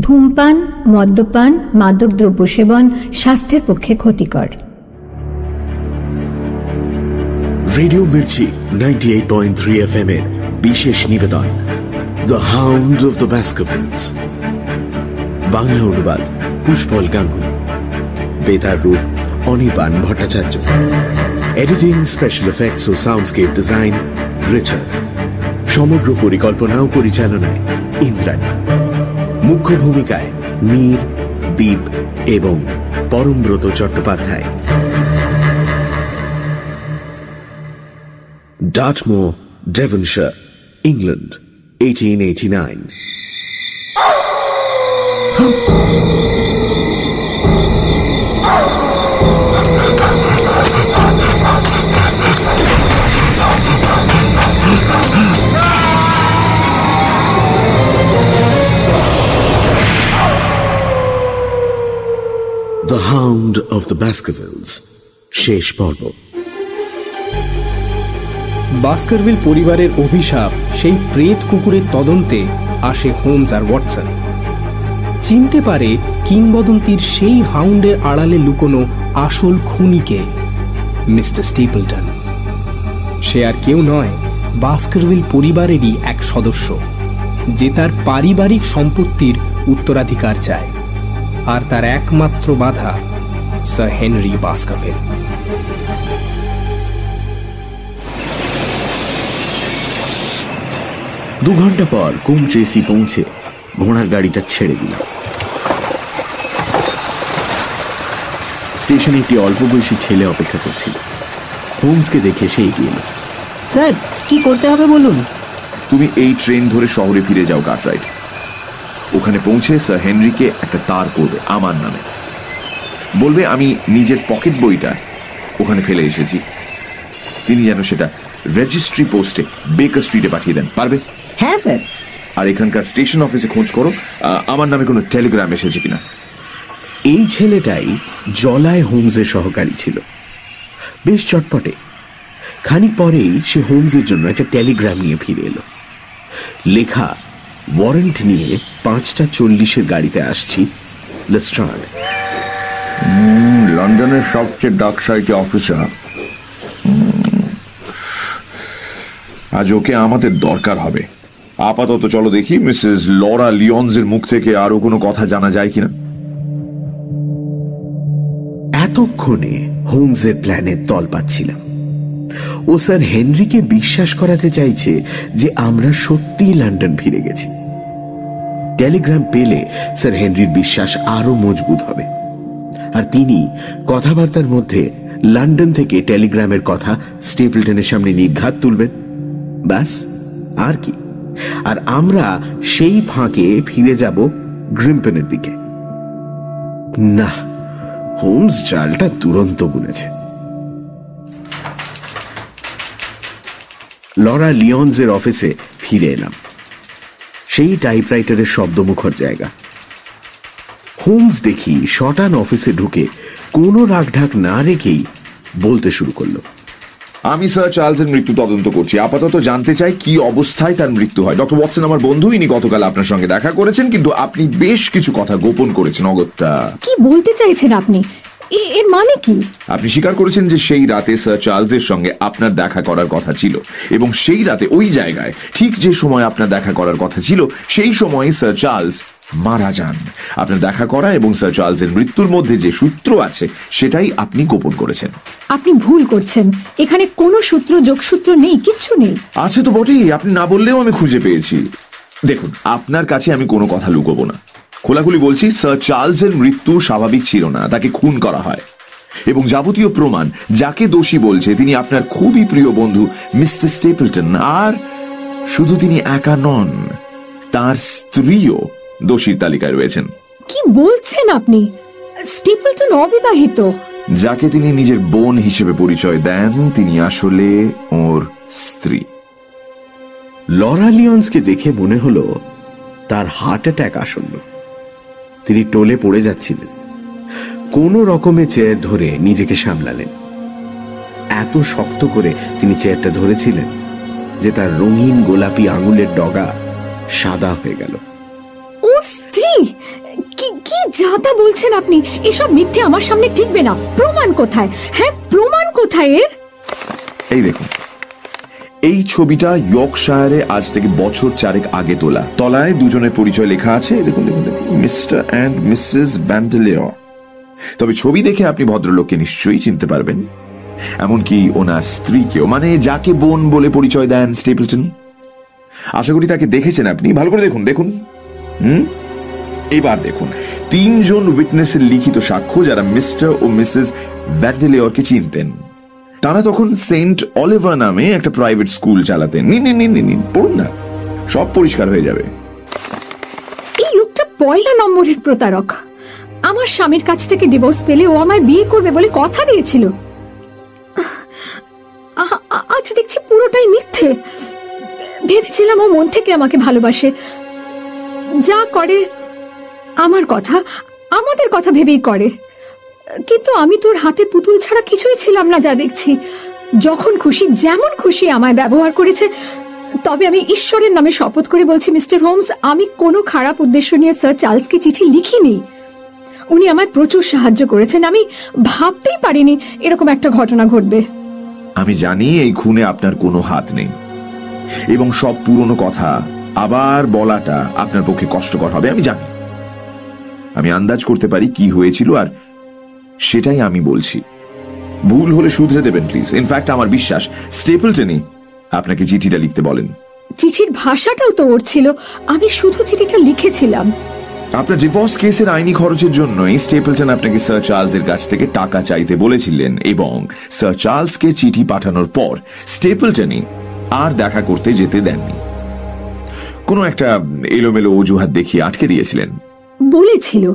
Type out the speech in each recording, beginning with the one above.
ধূমপান, মদ্যপান মাদক দ্রব্য সেবন স্বাস্থ্যের পক্ষে ক্ষতিকর। Radio Mirchi ninety eight point three এর বিশেষ নিবেদন। The hound of the Baskervilles Bangla অনুবাদ, পুষ্পল গাঙ্গুলি। বেতার রূপ, Anirban Bhattacharya. Editing special effects ও সাউন্ডস্কেপ ডিজাইন রিচার্ড সমগ্র পরিকল্পনা ও পরিচালনায় ইন্দ্রাণী। মুখ্য ভূমিকায় মীর দ্বীপ এবং Parambrata Chattopadhyay. ডাটমো Devonshire England eighteen eighty nine Hound of the Baskervilles, শেষ পর্ব। বাস্কারভিল পরিবারের অভিশাপ সেই প্রেত কুকুরের তদন্তে আসে হোমস আর ওয়াটসন। চিনতে পারে কিংবদন্তির সেই হাউন্ডের আড়ালে লুকোনো আসল খুনিকে মিস্টার স্টিপলটন। সে আর কেউ নয় বাস্কারভিল পরিবারেরই এক সদস্য যে তার পারিবারিক সম্পত্তির উত্তরাধিকার চায়। আর তার একমাত্র বাধা স্যার হেনরি বাস্কারভিল দু ঘণ্টা পর কুম ট্রেসি পৌঁছে ঘোড়ার গাড়িটা ছেড়ে দিল স্টেশনে একটি অল্প বয়সী ছেলে অপেক্ষা করছিল। হোমসকে দেখে সে এগিয়ে এলো। স্যার কি করতে হবে বলুন? তুমি এই ট্রেন ধরে শহরে ফিরে যাও কাটরাইট। ওখানে পৌঁছে স্যার হেনরিকে একটা তার করবে আমার নামে। বলবে আমি নিজের পকেট বইটা ওখানে ফেলে এসেছি। তিনি যেন সেটা রেজিস্ট্রি পোস্টে বেকার স্ট্রিটে পাঠিয়ে দেন। পারবে? হ্যাঁ স্যার। আর এখানকার স্টেশন অফিসে খোঁজ করো আমার নামে কোনো টেলিগ্রাম এসেছে কিনা। এই ছেলেটাই জলায় হোমসের সহকারী ছিল। বেশ চটপটে। খানিক পরেই সে হোমসের জন্য একটা টেলিগ্রাম নিয়ে ফিরে এলো। লেখা ওয়ারেন্ট নিয়ে পাঁচটা চল্লিশের গাড়িতে আসছি লন্ডনের সবচেয়ে ডাক সাইটে অফিসার। আজ ওকে আমাদের দরকার হবে। আপাতত চলো দেখি মিসেস লরা লিওনসের মুখ থেকে আরও কোনো কথা জানা যায় কিনা। এতক্ষণে হোমসের প্ল্যানের দল পাচ্ছিলাম। ও স্যার হেনরিকে বিশ্বাস করাতে চাইছে যে আমরা সত্যিই লন্ডন ফিরে গেছি। টেলিগ্রাম পেলে স্যার হেনরির বিশ্বাস আরও মজবুত হবে। আর তিনি কথাবার্তার মধ্যে লন্ডন থেকে টেলিগ্রামের কথা স্টেপলটনের সামনে নিঘাত তুলবেন। ব্যাস, আর কি। আর আমরা সেই ফাঁকে ফিরে যাব গ্রিম্পেনের দিকে। না হোমস চালটা দুরন্ত বুনেছে। লরা লিওনসের অফিসে ফিরে এলাম। সেই টাইপরাইটারের শব্দমুখর জায়গা। হোমস দেখি শটান অফিসে ঢুকে কোনো রাগঢাক না রেখেই বলতে শুরু করল। আমি স্যার চার্লসের মৃত্যু তদন্ত করছি। আপাতত জানতে চাই কি অবস্থায় তার মৃত্যু হয়। ডক্টর ওয়াটসন আমার বন্ধু ইনি গতকাল আপনার সঙ্গে দেখা করেছেন কিন্তু আপনি বেশ কিছু কথা গোপন করেছেন অগত্যা। কি বলতে চাইছেন আপনি? এর মানে কি? আপনি স্বীকার করেছেন যে সেই রাতে স্যার চার্লসের সঙ্গে আপনার দেখা করার কথা ছিল। এবং সেই রাতে ওই জায়গায় ঠিক যে সময় আপনার দেখা করার কথা ছিল সেই সময় স্যার চার্লস মারা যান। আপনার দেখা করা এবং স্যার চার্লসের মৃত্যুর মধ্যে যে সূত্র আছে সেটাই আপনি গোপন করেছেন। আপনি ভুল করছেন। এখানে কোনো সূত্র যোগসূত্র নেই কিচ্ছু নেই। আছে তো বটেই আপনি না বললেও আমি খুঁজে পেয়েছি। দেখুন আপনার কাছে আমি কোনো কথা লুকোবো না। খোলাখুলি বলছি স্যার চার্লসের মৃত্যু স্বাভাবিক ছিল না তাকে খুন করা হয়। এবং যাবতীয় প্রমাণ যাকে দোষী বলছে তিনি আপনার খুবই প্রিয় বন্ধু মিস্টার স্টেপলটন আর শুধু তিনি একা নন তার স্ত্রীও দোষীর তালিকায় রয়েছেন। কি বলছেন আপনি? স্টিপলটন অবিবাহিত। যাকে তিনি নিজের বোন হিসেবে পরিচয় দেন তিনি আসলে ওর স্ত্রী। লরা লিওন্সকে দেখে মনে হলো তার হার্ট অ্যাটাক আসন্ন। তিনি টোলে পড়ে যাচ্ছিলেন। কোনো রকমে চেয়ার ধরে নিজেকে সামলালেন। এত শক্ত করে তিনি চেয়ারটা ধরেছিলেন যে তার রঙিন গোলাপি আঙুলের ডগা সাদা হয়ে গেল। কি যাতা বলছেন আপনি? এসব মিথ্যে আমার সামনে টিকবে না। প্রমাণ কোথায়? হ্যাঁ প্রমাণ কোথায় এর? এই দেখুন। এই ছবিটা ইয়র্কশায়ারে আজ থেকে বছর চারেক আগে তোলা। তলায় দুজনের পরিচয় লেখা আছে। দেখুন দেখুন দেখুন। Mr and Mrs Vandeleur. তবে ছবি দেখে আপনি ভদ্রলোককে নিশ্চয়ই চিনতে পারবেন। এমনকি ওনার স্ত্রীকেও মানে যাকে বোন বলে পরিচয় দেন স্টেপলটন আশা করি তাকে দেখেছেন আপনি। ভালো করে দেখুন দেখুন। হুম? এবার দেখুন। তিনজন উইটনেসের লিখিত সাক্ষ্য যারা মিস্টার ও মিসেস ভ্যান্ডেলিয়রকে চিনতেন। তারা তখন সেন্ট অলিভার নামে একটা প্রাইভেট স্কুল চালাতেন। নিন নিন নিন নিন, পড়ুন না। সব পরিষ্কার হয়ে যাবে। এই লোকটা পয়লা নম্বরের প্রতারক। আমার স্বামীর কাছ থেকে ডিভোর্স পেলে ও আমায় বিয়ে করবে বলে কথা দিয়েছিল। আজ দেখছি পুরোটাই মিথ্যে। ভেবেছিলাম ও মন থেকে আমাকে ভালোবাসে। যা করে আমার কথা আমাদের কথা ভেবেই করে। কিন্তু আমি তোর হাতের পুতুল ছাড়া কিছুই ছিলাম না যা দেখছি। যখন খুশি, যেমন খুশি আমায় ব্যবহার করেছে, তবে আমি ঈশ্বরের নামে শপথ করে বলছি, মিস্টার হোমস, আমি কোনো খারাপ উদ্দেশ্য নিয়ে স্যার চার্লসকে চিঠি লিখিনি। উনি আমায় প্রচুর সাহায্য করেছেন, আমি ভাবতেই পারিনি এরকম একটা ঘটনা ঘটবে। আমি জানি এই খুনে আপনার কোনো হাত নেই। এবং সব পুরনো কথা, আবার বলাটা আপনার পক্ষে কষ্টকর হবে, আমি জানি। আমি আন্দাজ করতে পারি কি হয়েছিল আর সেটাই আমি বলছি। ভুল হলে শুধরে দেবেন প্লিজ ইনফ্যাক্ট আমার বিশ্বাস স্টেপলটনই আপনাকে চিঠিটা লিখতে বলেন। চিঠির ভাষাটাও তো ওর ছিল। আমি শুধু চিঠিটা লিখেছিলাম। আপনার ডিভোর্স কেসের আইনি খরচের জন্যই স্টেপলটন আপনাকে স্যার চার্লসের কাছ থেকে টাকা চাইতে বলেছিলেন এবং স্যার চার্লসকে চিঠি পাঠানোর পর স্টেপলটনই আর দেখা করতে যেতে দেননি। কোনো একটা এলোমেলো অজুহাত দেখিয়ে আটকে দিয়েছিলেন। বলেছিল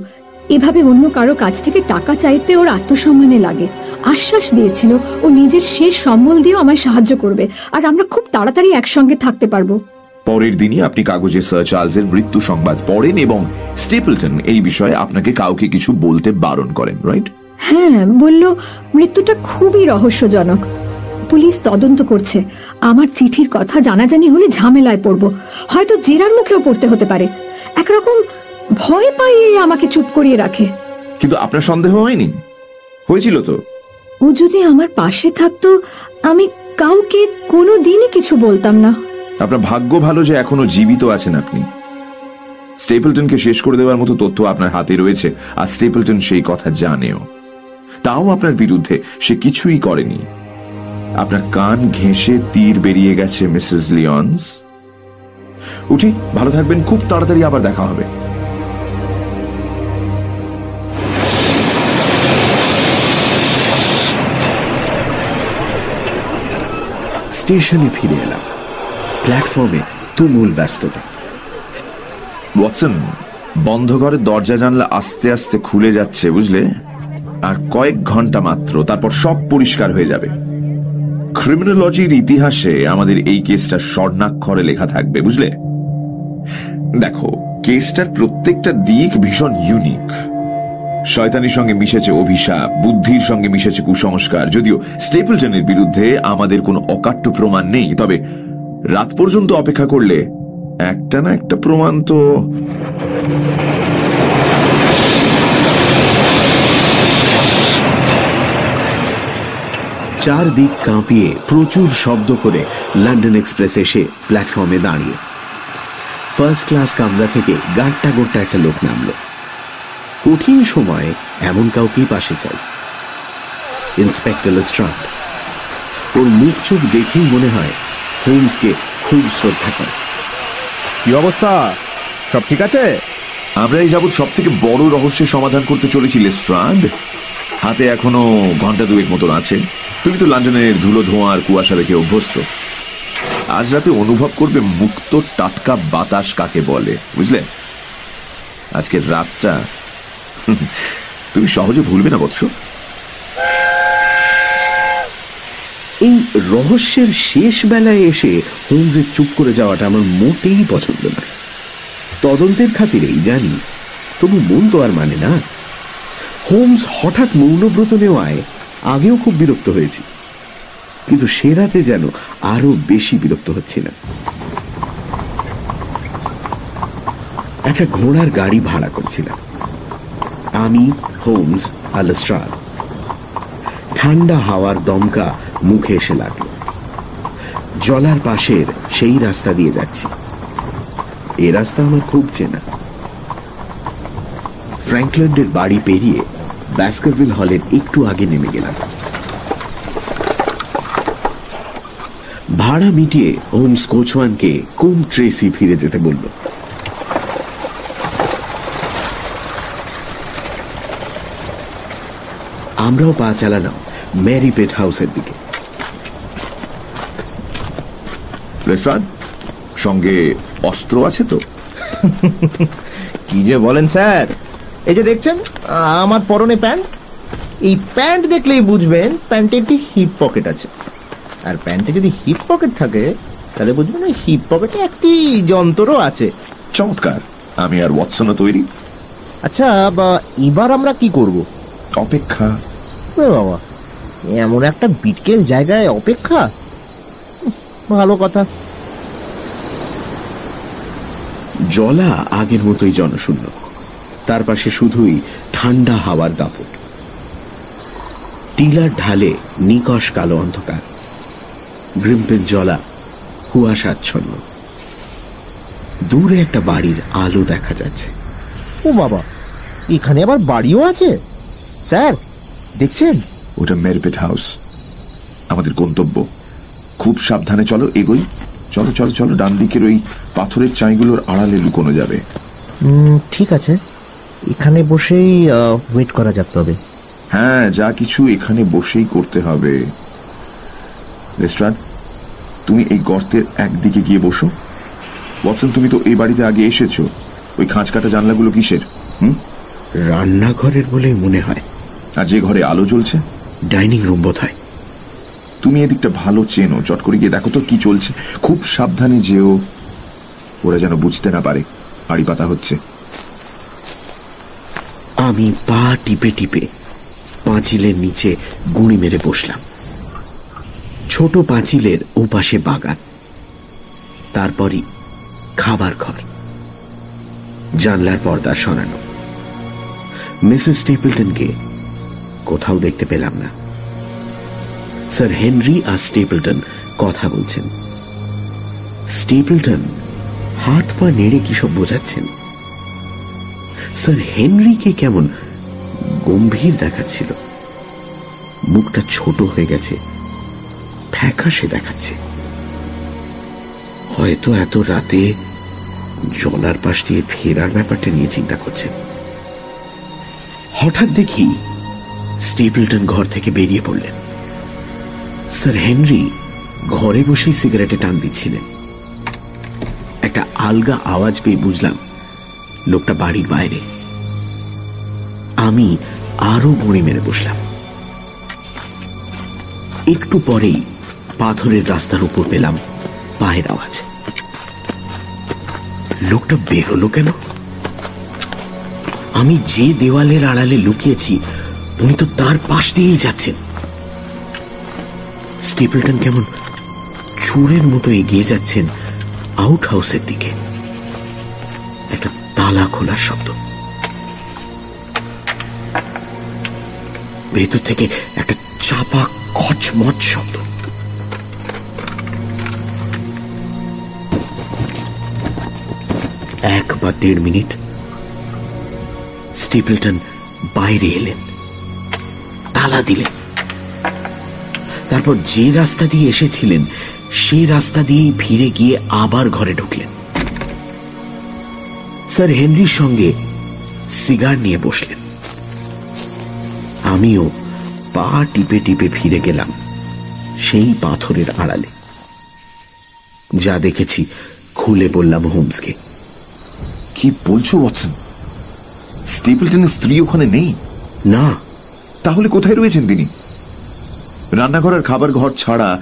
এভাবে অন্য কারও কাছ থেকে টাকা চাইতে ওর আত্মসম্মানে লাগে। আশ্বাস দিয়েছিল ও নিজের শেষ সম্বল দিয়েও আমায় সাহায্য করবে আর আমরা খুব তাড়াতাড়ি একসঙ্গে থাকতে পারব। পরের দিনই আপনি কাগজে স্যার চার্লসের মৃত্যু সংবাদ পড়েন এবং স্টেপলটন এই বিষয়ে আপনাকে কাউকে কিছু বলতে বারণ করেন রাইট হ্যাঁ বলল মৃত্যুটা খুবই রহস্যজনক। পুলিশ তদন্ত করছে। আমার চিঠির কথা জানাজানি হলে ঝামেলায় পড়ব। হয়তো জেরার মুখেও পড়তে হতে পারে। একরকম ভয় পাইয়ে আমাকে চুপ করিয়ে রাখে। কিন্তু আপনার সন্দেহ হয়নি? হয়েছিল তো। ও যদি আমার পাশে থাকতো আমি কাউকে কোনো দিনই কিছু বলতাম না। আপনার ভাগ্য ভালো যে এখনও জীবিত আছেন আপনি। স্টেপলটনকে শেষ করে দেওয়ার মতো তথ্য আপনার হাতে রয়েছে আর স্টেপলটন সেই কথা জানেও। তাও আপনার বিরুদ্ধে সে কিছুই করেনি। আপনার কান ঘেঁষে তীর বেরিয়ে গেছে মিসেস লিয়ন্স উঠি ভালো থাকবেন খুব তাড়াতাড়ি আবার দেখা হবে। স্টেশনে ফিরে এলাম। প্ল্যাটফর্মে তুমুল ব্যস্ততা। ওয়াটসন, বন্ধ ঘরের দরজা জানলা আস্তে আস্তে খুলে যাচ্ছে, বুঝলে? আর কয়েক ঘণ্টা মাত্র, তারপর সব পরিষ্কার হয়ে যাবে। ক্রিমিনোলজির ইতিহাসে আমাদের এই কেসটা স্বর্ণাক্ষরে লেখা থাকবে, বুঝলে? দেখো, কেসটার প্রত্যেকটা দিক ভীষণ ইউনিক শয়তানির সঙ্গে মিশেছে অভিশাপ, বুদ্ধির সঙ্গে মিশেছে কুসংস্কার। যদিও স্টেপলটনের বিরুদ্ধে আমাদের কোনো অকাট্য প্রমাণ নেই, তবে রাত পর্যন্ত অপেক্ষা করলে একটা না একটা প্রমাণ তো চারদিক কাঁপিয়ে প্রচুর শব্দ করে লন্ডন এক্সপ্রেস এসে প্ল্যাটফর্মে দাঁড়িয়ে। ফার্স্ট ক্লাস কামরা থেকে গাঁটটা গোট্টা একটা লোক নামলো। কঠিন সময়ে এমন কাউকেই পাশে চাই। ইন্সপেক্টর লেস্ট্রান্ড ওর মুখ চোখ দেখেই মনে হয় হোমসকে খুব শ্রদ্ধা করে। কি অবস্থা? সব ঠিক আছে? আমরা এই যাবৎ সব থেকে বড় রহস্যের সমাধান করতে চলেছি লেস্ট্রান্ড। হাতে এখনও ঘণ্টা দুয়েক মতন আছে। তুমি তো লন্ডনের ধুলো ধোঁয়া আর কুয়াশা দেখে অভ্যস্ত। আজ রাতে অনুভব করবে মুক্ত টাটকা বাতাস কাকে বলে বুঝলে? আজকের রাতটা তুমি সহজে ভুলবে না, বৎস। এই রহস্যের শেষ বেলায় এসে হোমসের চুপ করে যাওয়াটা আমার মোটেই পছন্দ না তদন্তের খাতিরেই জানি, তবু মন তো আর মানে না। হোমস হঠাৎ মৌনব্রত নেওয়ায় আগেও খুব বিরক্ত হয়েছি, কিন্তু সে রাতে যেন আরও বেশি বিরক্ত হচ্ছিলাম। একটা ঘোড়ার গাড়ি ভাড়া করেছিলাম। আমি হোমস আর লেস্ট্রাড ঠান্ডা হাওয়ার দমকা মুখে এসে লাগল। জলার পাশের সেই রাস্তা দিয়ে যাচ্ছি। এ রাস্তা আমার খুব চেনা। ফ্র্যাঙ্কল্যান্ডের বাড়ি পেরিয়ে ব্যাস্কারভিল হলের একটু আগে নেমে গেলাম। ভাড়া মিটিয়ে হোমস কোচওয়ানকে কোম ট্রেসি ফিরে যেতে বলল? আমরাও পা চালালাম ম্যারি পেট হাউসের দিকে সঙ্গে অস্ত্র আছে তো? কি যে বলেন স্যার? এই যে দেখছেন আমার পরনে প্যান্ট। এই প্যান্ট দেখলেই বুঝবেন প্যান্টে একটি হিপ পকেট আছে। আর প্যান্টে যদি হিপ পকেট থাকে তাহলে বুঝবেন ওই হিপ পকেটে একটি যন্ত্রও আছে। চমৎকার। আমি আর ওয়াটসনও তৈরি। আচ্ছা বা এবার আমরা কি করব? অপেক্ষা বাবা এমন একটা বিটকেল জায়গায় অপেক্ষা? ভালো কথা। জলা আগের মতোই জনশূন্য। তার পাশে শুধুই ঠান্ডা হাওয়ার দাপট। টিলার ঢালে নিকশ কালো অন্ধকার। গ্রিম্পের জলা কুয়াশাচ্ছন্ন। দূরে একটা বাড়ির আলো দেখা যাচ্ছে। ও বাবা এখানে আবার বাড়িও আছে? স্যার দেখছেন? ওটা মেরপেট হাউস। আমাদের গন্তব্য। খুব সাবধানে চলো এগোই। চলো চলো চলো ডান দিকের ওই পাথরের চাইগুলোর আড়ালে লুকোনো যাবে। ঠিক আছে। এখানে বসেই ওয়েট করা যাক তবে। হ্যাঁ যা কিছু এখানে বসেই করতে হবে। রেস্টুরেন্ট তুমি এই গর্তের একদিকে গিয়ে বসো। ওয়াটসন তুমি তো এই বাড়িতে আগে এসেছ। ওই খাঁচ কাটা জানলাগুলো কিসের? হুম? রান্নাঘরের বলেই মনে হয়। আর যে ঘরে আলো জ্বলছে? ডাইনিং রুম বোধ হয় তুমি এদিকটা ভালো চেনো। চট করে গিয়ে দেখো তো কি চলছে। খুব সাবধানে যেও। ওরা যেন বুঝতে না পারে। আড়ি পাতা হচ্ছে। আমি পা টিপে টিপে পাঁচিলের নিচে গুঁড়ি মেরে বসলাম। ছোট পাঁচিলের ওপাশে বাগান। তারপরই খাবার ঘর। জানলার পর্দা সরানো। মিসেস স্টেপলটনকে কোথাও দেখতে পেলাম না। স্যার হেনরি আর স্টেপলটন কথা বলছেন। স্টেপলটন হাত পা নেড়ে কি সব বোঝাচ্ছেন? স্যার হেনরিকে কেমন গম্ভীর দেখাচ্ছিল। মুখটা ছোট হয়ে গেছে, ফ্যাকাশে দেখাচ্ছে। হয়তো এত রাতে জলার পাশ দিয়ে ফেরার ব্যাপারটা নিয়ে চিন্তা করছেন। হঠাৎ দেখি স্টেপলটন ঘর থেকে বেরিয়ে পড়লেন। স্যার হেনরি ঘরে বসেই সিগারেটে টান দিচ্ছিলেন। একটা আলগা আওয়াজ পেয়ে বুঝলাম লোকটা বাড়ির বাইরে। আমি আরও গুঁড়ি মেরে বসলাম। একটু পরেই পাথরের রাস্তার উপর পেলাম পায়ের আওয়াজ। লোকটা বেরোলো কেন? আমি যে দেওয়ালের আড়ালে লুকিয়েছি উনি তো তার পাশ দিয়েই যাচ্ছেন। স্টিপলটন কেমন চোরের মতো এগিয়ে যাচ্ছেন আউট হাউসের দিকে। একটা তালা খোলার শব্দ। ভেতর থেকে একটা চাপা খচমচ শব্দ। এক বা দেড় মিনিট স্টিপলটন বাইরে এলেন। তালা দিলেন তারপর যে রাস্তা দিয়ে এসেছিলেন সেই রাস্তা দিয়ে ফিরে গিয়ে আবার ঘরে ঢুকলেন। স্যার হেনরির সঙ্গে সিগার নিয়ে বসলেন। আমিও পা টিপে টিপে ফিরে গেলাম সেই পাথরের আড়ালে। যা দেখেছি খুলে বললাম হোমসকে। কি বলছো ওয়াটসন? স্টেপলটনের স্ত্রী ওখানে নেই? না। তাহলে কোথায় রয়েছেন তিনি? রান্নাঘর আর খাবার ঘর ছাড়া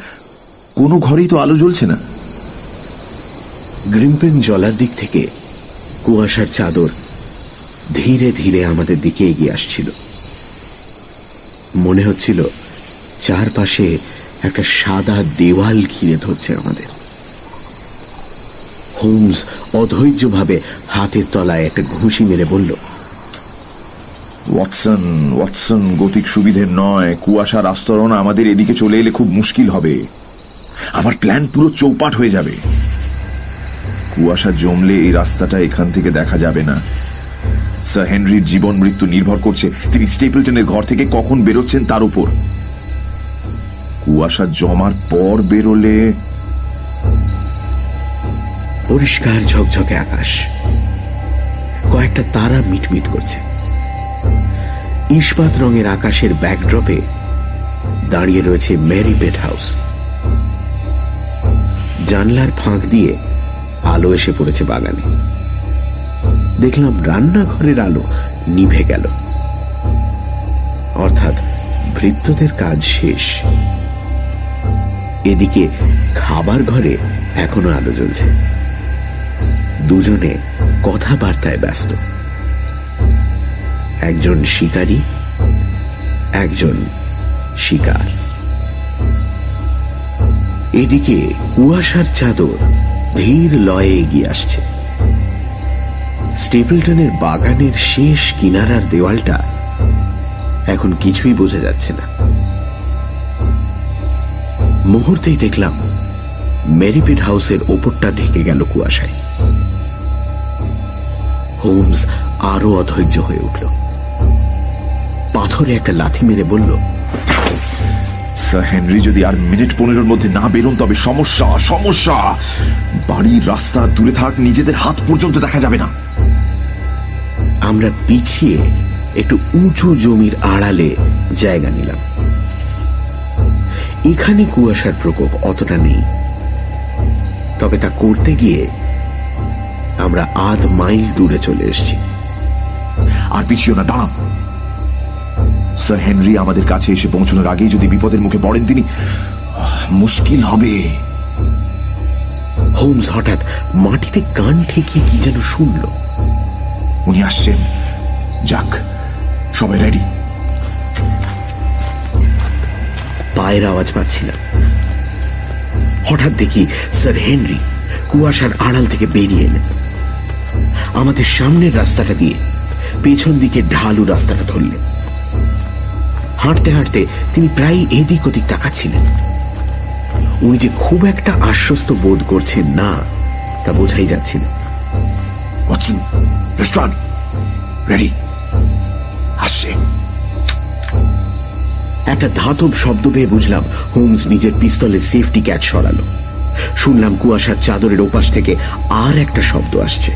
কোনো ঘরেই তো আলো জ্বলছে না। গ্রিম্পেন জলার দিক থেকে কুয়াশার চাদর ধীরে ধীরে আমাদের দিকে এগিয়ে আসছিল। মনে হচ্ছিল চারপাশে একটা সাদা দেওয়াল ঘিরে ধরছে আমাদের। হোমস অধৈর্যভাবে হাতের তলায় একটা ঘুষি মেরে বলল ওয়াটসন ওয়াটসন, গতিক সুবিধের নয়। কুয়াশার আস্তরণ আমাদের এদিকে চলে এলে খুব মুশকিল হবে। আমার প্ল্যান পুরো চৌপাট হয়ে যাবে। কুয়াশা জমলে এই রাস্তাটা এখান থেকে দেখা যাবে না। স্যার হেনরির জীবন মৃত্যু নির্ভর করছে। তিনি স্টেপলটনের ঘর থেকে কখন বেরোচ্ছেন তার উপর। কুয়াশা জমার পর বেরোলে পরিষ্কার ঝকঝকে আকাশ। কয়েকটা তারা মিটমিট করছে। ইস্পাত রঙের আকাশের ব্যাকড্রপে দাঁড়িয়ে রয়েছে মেরি বেড হাউস জানলার ফাঁক দিয়ে আলো এসে পড়েছে বাগানে। দেখলাম রান্নাঘরের আলো নিভে গেল। অর্থাৎ ভৃত্যদের কাজ শেষ। এদিকে খাবার ঘরে এখনও আলো জ্বলছে। দুজনে কথাবার্তায় ব্যস্ত। একজন শিকারী, একজন শিকার। এদিকে কুয়াশার চাদর ধীর লয়ে এগিয়ে আসছে। স্টেপলটনের বাগানের শেষ কিনারার দেওয়ালটা এখন কিছুই বোঝা যাচ্ছে না। মুহূর্তেই দেখলাম মেরিপিড হাউসের ওপরটা ঢেকে গেল কুয়াশায়। হোমস আরও অধৈর্য হয়ে উঠল। পাথরে একটা লাথি মেরে বলল স্যার হেনরি যদি আর মিনিট পনেরোর মধ্যে না বেরোন তবে সমস্যা সমস্যা। বাড়ির রাস্তা দূরে থাক নিজেদের হাত পর্যন্ত দেখা যাবে না। আমরা পিছিয়ে একটু উঁচু জমির আড়ালে জায়গা নিলাম। এখানে কুয়াশার প্রকোপ অতটা নেই। তবে তা করতে গিয়ে আমরা আধ মাইল দূরে চলে এসেছি। আর পিছিও না দাঁড়ান স্যার হেনরি আমাদের কাছে এসে পৌঁছানোর আগেই যদি বিপদের মুখে পড়েন তিনি মুশকিল হবে। হোমস হঠাৎ মাটিতে কান ঠেকিয়ে কি যেন শুনল। উনি আসছেন। যাক সবাই রেডি পায়ের আওয়াজ পাচ্ছিলাম। হঠাৎ দেখি স্যার হেনরি কুয়াশার আড়াল থেকে বেরিয়ে এলেন। আমাদের সামনের রাস্তাটা দিয়ে পেছন দিকে ঢালু রাস্তাটা ধরলেন। হাঁটতে হাঁটতে তিনি প্রায় এদিক ওদিক তাকাচ্ছিলেন। উনি যে খুব একটা আশ্বস্ত বোধ করছেন না, তা বোঝাই যাচ্ছিল একটা ধাতব শব্দ পেয়ে বুঝলাম হোমস নিজের পিস্তলের সেফটি ক্যাচ সরালো। শুনলাম কুয়াশার চাদরের ওপাশ থেকে আর একটা শব্দ আসছে।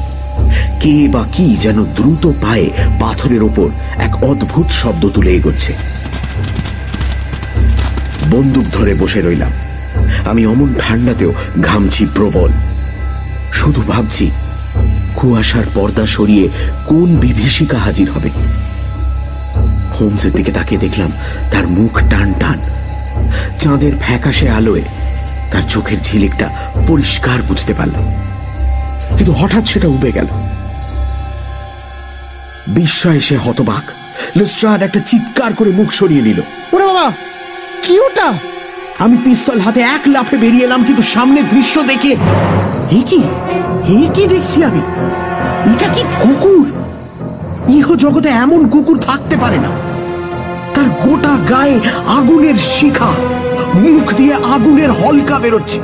কে বা কি যেন দ্রুত পায়ে পাথরের ওপর এক অদ্ভুত শব্দ তুলে এগোচ্ছে। বন্দুক ধরে বসে রইলাম। আমি অমন ঠান্ডাতেও ঘামছি প্রবল। শুধু ভাবছি, কুয়াশার পর্দা সরিয়ে কোন বিভীষিকা হাজির হবে? হোমসের দিকে তাকিয়ে দেখলাম, তার মুখ টান টান। চাঁদের ফ্যাকাশে আলোয় তার চোখের ঝিলিকটা পরিষ্কার বুঝতে পারলাম। কিন্তু হঠাৎ সেটা উবে গেল। বিস্ময়ে সে হতবাক। লেস্ট্রাড একটা চিৎকার করে মুখ সরিয়ে নিল। ওরে বাবা! কি ওটা আমি পিস্তল হাতে এক লাফে বেরিয়ে এলাম, কিন্তু সামনে দৃশ্য দেখে হে কি? হে কি দেখছি আমি? এটা কি কুকুর? ইহ জগতে এমন কুকুর থাকতে পারে না। তার গোটা গায়ে আগুনের শিখা, মুখ দিয়ে আগুনের হলকা বেরোচ্ছে।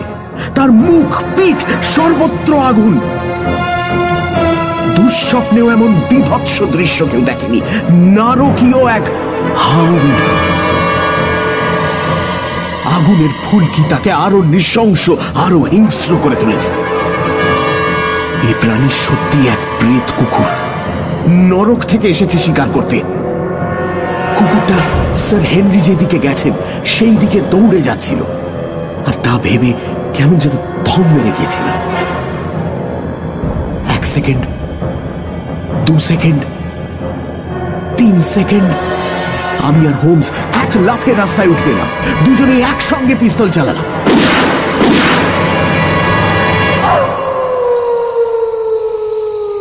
তার মুখ, পিঠ সর্বত্র আগুন। দুঃস্বপ্নেও এমন বিভৎস দৃশ্য কেউ দেখেনি। নারকীয় এক হাউন্ড আগুনের ফুলকি তাকে আরও নৃশংস, আরও হিংস্র করে তুলেছে। এই প্রাণী সত্যি এক প্রেত কুকুর। নরক থেকে এসেছে শিকার করতে। কুকুরটা স্যার হেনরি যেদিকে গেছেন, সেই দিকে দৌড়ে যাচ্ছিল। আর তা ভেবে কেমন যেন থম মেরে গিয়েছিলাম এক সেকেন্ড, দু সেকেন্ড, তিন সেকেন্ড, আমি আর হোমস লাফে রাস্তায় উঠে গেলাম দুজনে একসঙ্গে পিস্তল চালালাম।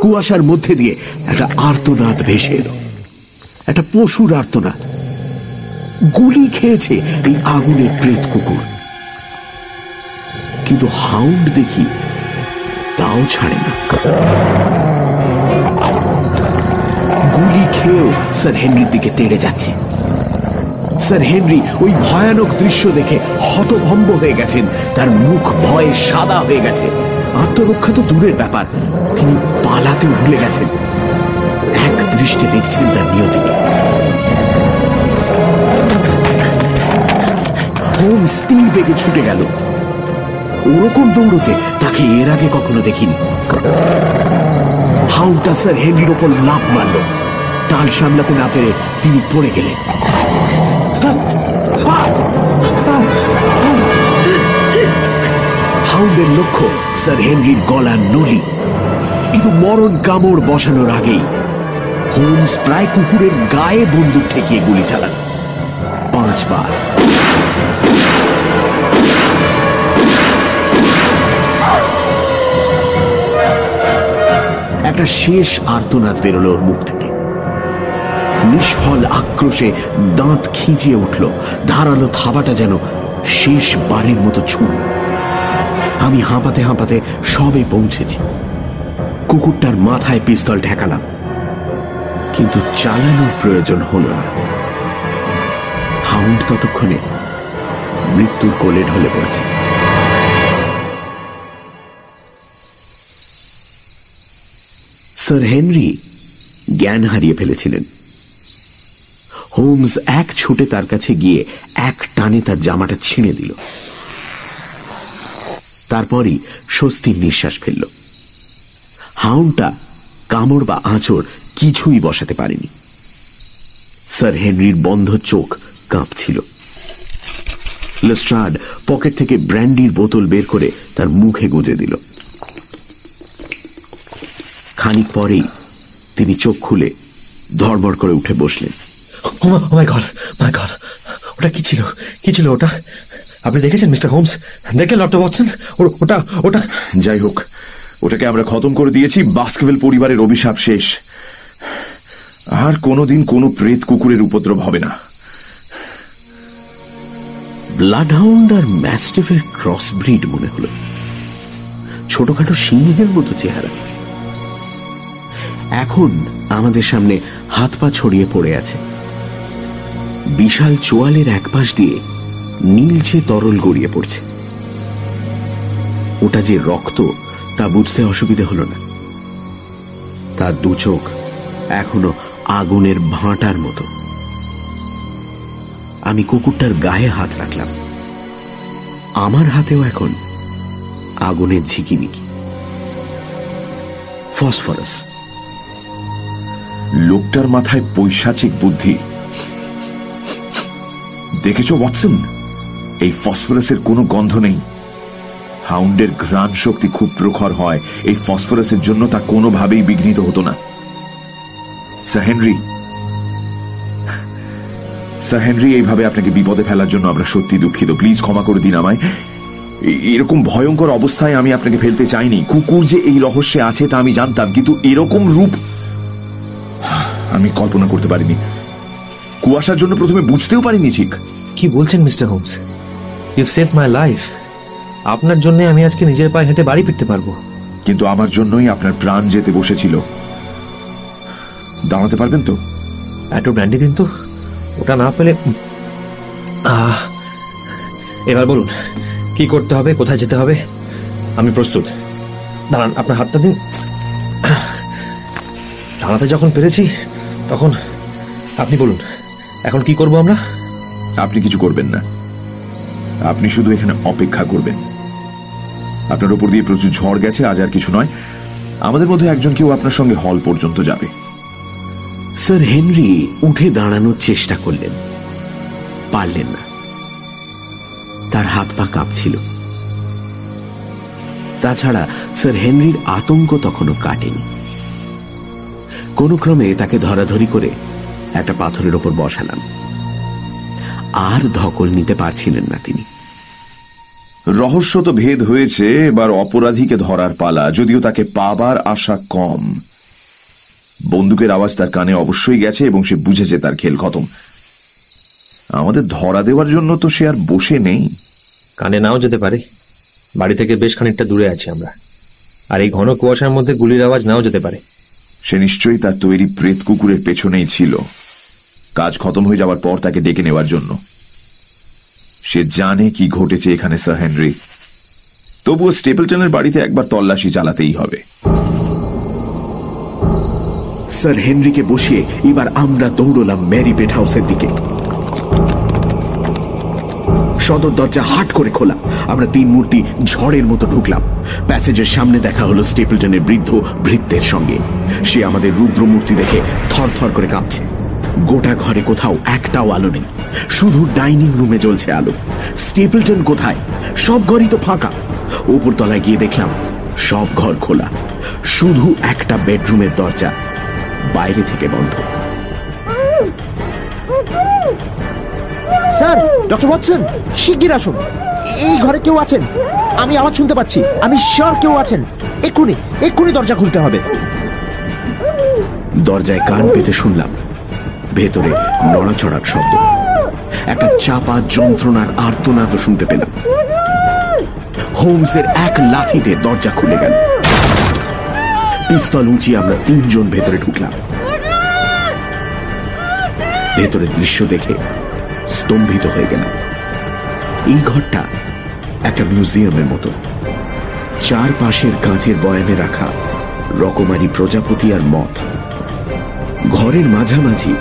কুয়াশার মধ্যে দিয়ে একটা আর্তনাদ ভেসে এলো। একটা পশুর আর্তনাদ। গুলি খেয়েছে এই আগুনের প্রেত কুকুর। কিন্তু হাউন্ড দেখি তাও ছাড়ে না। গুলি খেয়েও স্যার হেনরির দিকে তেড়ে যাচ্ছে। স্যার হেনরি ওই ভয়ানক দৃশ্য দেখে হতভম্ব হয়ে গেছেন। তার মুখ ভয়ে সাদা হয়ে গেছে। আত্মরক্ষা তো দূরের ব্যাপার। তিনি পালাতেও ভুলে গেছেন। এক দৃষ্টে দেখছেন তার নিয়তিকে। হোমস তীর বেগে ছুটে গেল। ওরকম দৌড়তে তাকে এর আগে কখনো দেখিনি। হাউন্ডটা স্যার হেনরির ওপর লাভ মারল। টাল সামলাতে না পেরে তিনি পড়ে গেলেন। হাউন্ডের লক্ষ্য, স্যার হেনরির গলার নলি। কিন্তু মরণ কামড় বসানোর আগেই হোমস প্রায় কুকুরের গায়ে বন্দুক ঠেকিয়ে গুলি চালান। পাঁচবার। একটা শেষ আর্তনাদ বেরোলো ওর মুখ থেকে। নিষ্ফল আক্রোশে দাঁত খিঁচিয়ে উঠল। ধারালো থাবাটা যেন শেষ বাড়ির মতো ছুঁ আমি হাঁপাতে হাঁপাতে সবে পৌঁছেছি। কুকুরটার মাথায় পিস্তল ঠেকালাম। কিন্তু চালানোর প্রয়োজন হলো না। হাউন্ড ততক্ষণে মৃত্যুর কোলে ঢলে পড়েছে। স্যার হেনরি জ্ঞান হারিয়ে ফেলেছিলেন। হোমস এক ছুটে তার কাছে গিয়ে এক টানে তার জামাটা ছিঁড়ে দিল। তারপরই স্বস্তির নিঃশ্বাস ফেলল। হাউনটা কামড় বা আঁচড় কিছুই বসাতে পারেনি। স্যার হেনরির বন্ধ চোখ কাঁপছিল। লেস্ট্রাড পকেট থেকে ব্র্যান্ডির বোতল বের করে তার মুখে গুঁজে দিল। খানিক পরেই তিনি চোখ খুলে ধড়বড় করে উঠে বসলেন। ওটা কি ছিল? কি ছিল ওটা? আপনি দেখেছেন মিস্টার হোমস? দেখলেন ডক্টর ওয়াটসন? ওটা ওটা যাই হোক ওটাকে আমরা খতম করে দিয়েছি বাস্কভেল পরিবারের অভিশাপ শেষ। আর কোনোদিন কোনো প্রেত কুকুরের উপদ্রব হবে না। ব্লাডহাউন্ড আর ম্যাস্টিফের ক্রস ব্রিড মনে হলো। ছোটখাটো সিংহের মতো চেহারা। এখন আমাদের সামনে হাত পা ছড়িয়ে পড়ে আছে। বিশাল চোয়ালের একপাশ দিয়ে নীলচে তরল গড়িয়ে পড়ছে। ওটা যে রক্ত, তা বুঝতে অসুবিধে হলো না। তার দু চোখ এখনও আগুনের ভাঁটার মতো। আমি কুকুরটার গায়ে হাত রাখলাম। আমার হাতেও এখন আগুনের ঝিকিমিকি। ফসফরাস। লোকটার মাথায় পৈশাচিক বুদ্ধি। দেখেছ, ওয়াটসন? এই ফসফরাসের কোনো গন্ধ নেই। হাউন্ডের ঘ্রাণ শক্তি খুব প্রখর হয়। এই ফসফরাসের জন্য তা কোনোভাবেই বিঘ্নিত হতো না। স্যার হেনরি স্যার হেনরি, এইভাবে আপনাকে বিপদে ফেলার জন্য আমরা সত্যি দুঃখিত। প্লিজ ক্ষমা করে দিন আমায়। এরকম ভয়ঙ্কর অবস্থায় আমি আপনাকে ফেলতে চাইনি। কুকুর যে এই রহস্যে আছে তা আমি জানতাম, কিন্তু এরকম রূপ আমি কল্পনা করতে পারিনি। কুয়াশার জন্য প্রথমে বুঝতেও পারিনি ঠিক। কি বলছেন Mr Holmes? You save my life আপনার জন্য আমি আজকে নিজের পায়ে হেঁটে বাড়ি ফিরতে পারব। কিন্তু আমার জন্যই আপনার প্রাণ যেতে বসেছিল। দাঁড়াতে পারবেন তো? একটু ব্র্যান্ডি দিন তো ওটা না পেলে আহ এবার বলুন কি করতে হবে কোথায় যেতে হবে? আমি প্রস্তুত। দাঁড়ান আপনার হাতটা দিন। দাঁড়াতে যখন পেরেছি তখন আপনি বলুন এখন কি করব আমরা? আপনি কিছু করবেন না। আপনি শুধু এখানে অপেক্ষা করবেন। আপনার উপর দিয়ে প্রচুর ঝড় গেছে, আজ আর কিছু নয়। আমাদের মধ্যে একজন কেউ আপনার সঙ্গে হল পর্যন্ত যাবে। স্যার, হেনরি উঠে দাঁড়ানোর চেষ্টা করলেন। পারলেন না। তার হাত পা কাঁপছিল। তাছাড়া স্যার, হেনরির আতঙ্ক তখনও কাটেনি। কোনো ক্রমে তাকে ধরাধরি করে একটা পাথরের ওপর বসালাম। আর ধকল নিতে পারছিলেন না তিনি। রহস্য তো ভেদ হয়েছে এবার অপরাধীকে ধরার পালা যদিও তাকে পাবার আশা কম। বন্দুকের আওয়াজ তার কানে অবশ্যই গেছে এবং সে বুঝেছে তার খেল খতম। আমাদের ধরা দেওয়ার জন্য তো সে আর বসে নেই। কানে নাও যেতে পারে। বাড়ি থেকে বেশ খানিকটা দূরে আছি আমরা। আর এই ঘন কুয়াশার মধ্যে গুলির আওয়াজ নাও যেতে পারে। সে নিশ্চয়ই তার তৈরি প্রেত কুকুরের পেছনেই ছিল। কাজ খতম হয়ে যাওয়ার পর তাকে ডেকে নেওয়ার জন্য। সে জানে কি ঘটেছে এখানে, স্যার হেনরি। তবুও স্টেপলটনের বাড়িতে একবার তল্লাশি চালাতেই হবে। স্যার হেনরিকে বসিয়ে এবার আমরা দৌড়লাম ম্যারি বেট হাউসের দিকে। সদর দরজা হাট করে খোলা। আমরা তিন মূর্তি ঝড়ের মতো ঢুকলাম। প্যাসেজের সামনে দেখা হলো স্টেপলটনের বৃদ্ধ ভৃত্যের সঙ্গে। সে আমাদের রুদ্র মূর্তি দেখে থর থর করে কাঁপছে। গোটা ঘরে কোথাও একটাও আলো নেই। শুধু ডাইনিং রুমে জ্বলছে আলো। স্টেপলটন কোথায়? সব ঘরই তো ফাঁকা। ওপর তলায় গিয়ে দেখলাম সব ঘর খোলা। শুধু একটা বেডরুমের দরজা বাইরে থেকে বন্ধ। স্যার ডক্টর ওয়াটসন শিগগির আসুন। এই ঘরে কেউ আছেন? আমি আওয়াজ শুনতে পাচ্ছি। আমি শিওর কেউ আছেন। এক্ষুনি এক্ষুনি দরজা খুলতে হবে। দরজায় কান পেতে শুনলাম। ভেতরে নড়াচড়ার শব্দ। একটা চাপা যন্ত্রণার আর্তনাদও শুনতে পেলাম। হোমসের এক লাথিতে দরজা খুলে গেল। পিস্তল উঁচিয়ে আমরা তিনজন ভেতরে ঢুকলাম। ভেতরের দৃশ্য দেখে স্তম্ভিত হয়ে গেলাম। এই ঘরটা একটা মিউজিয়ামের মতো। চারপাশের কাঁচের বয়ামে রাখা রকমারি প্রজাপতি আর মথ ঘরের মাঝামাঝি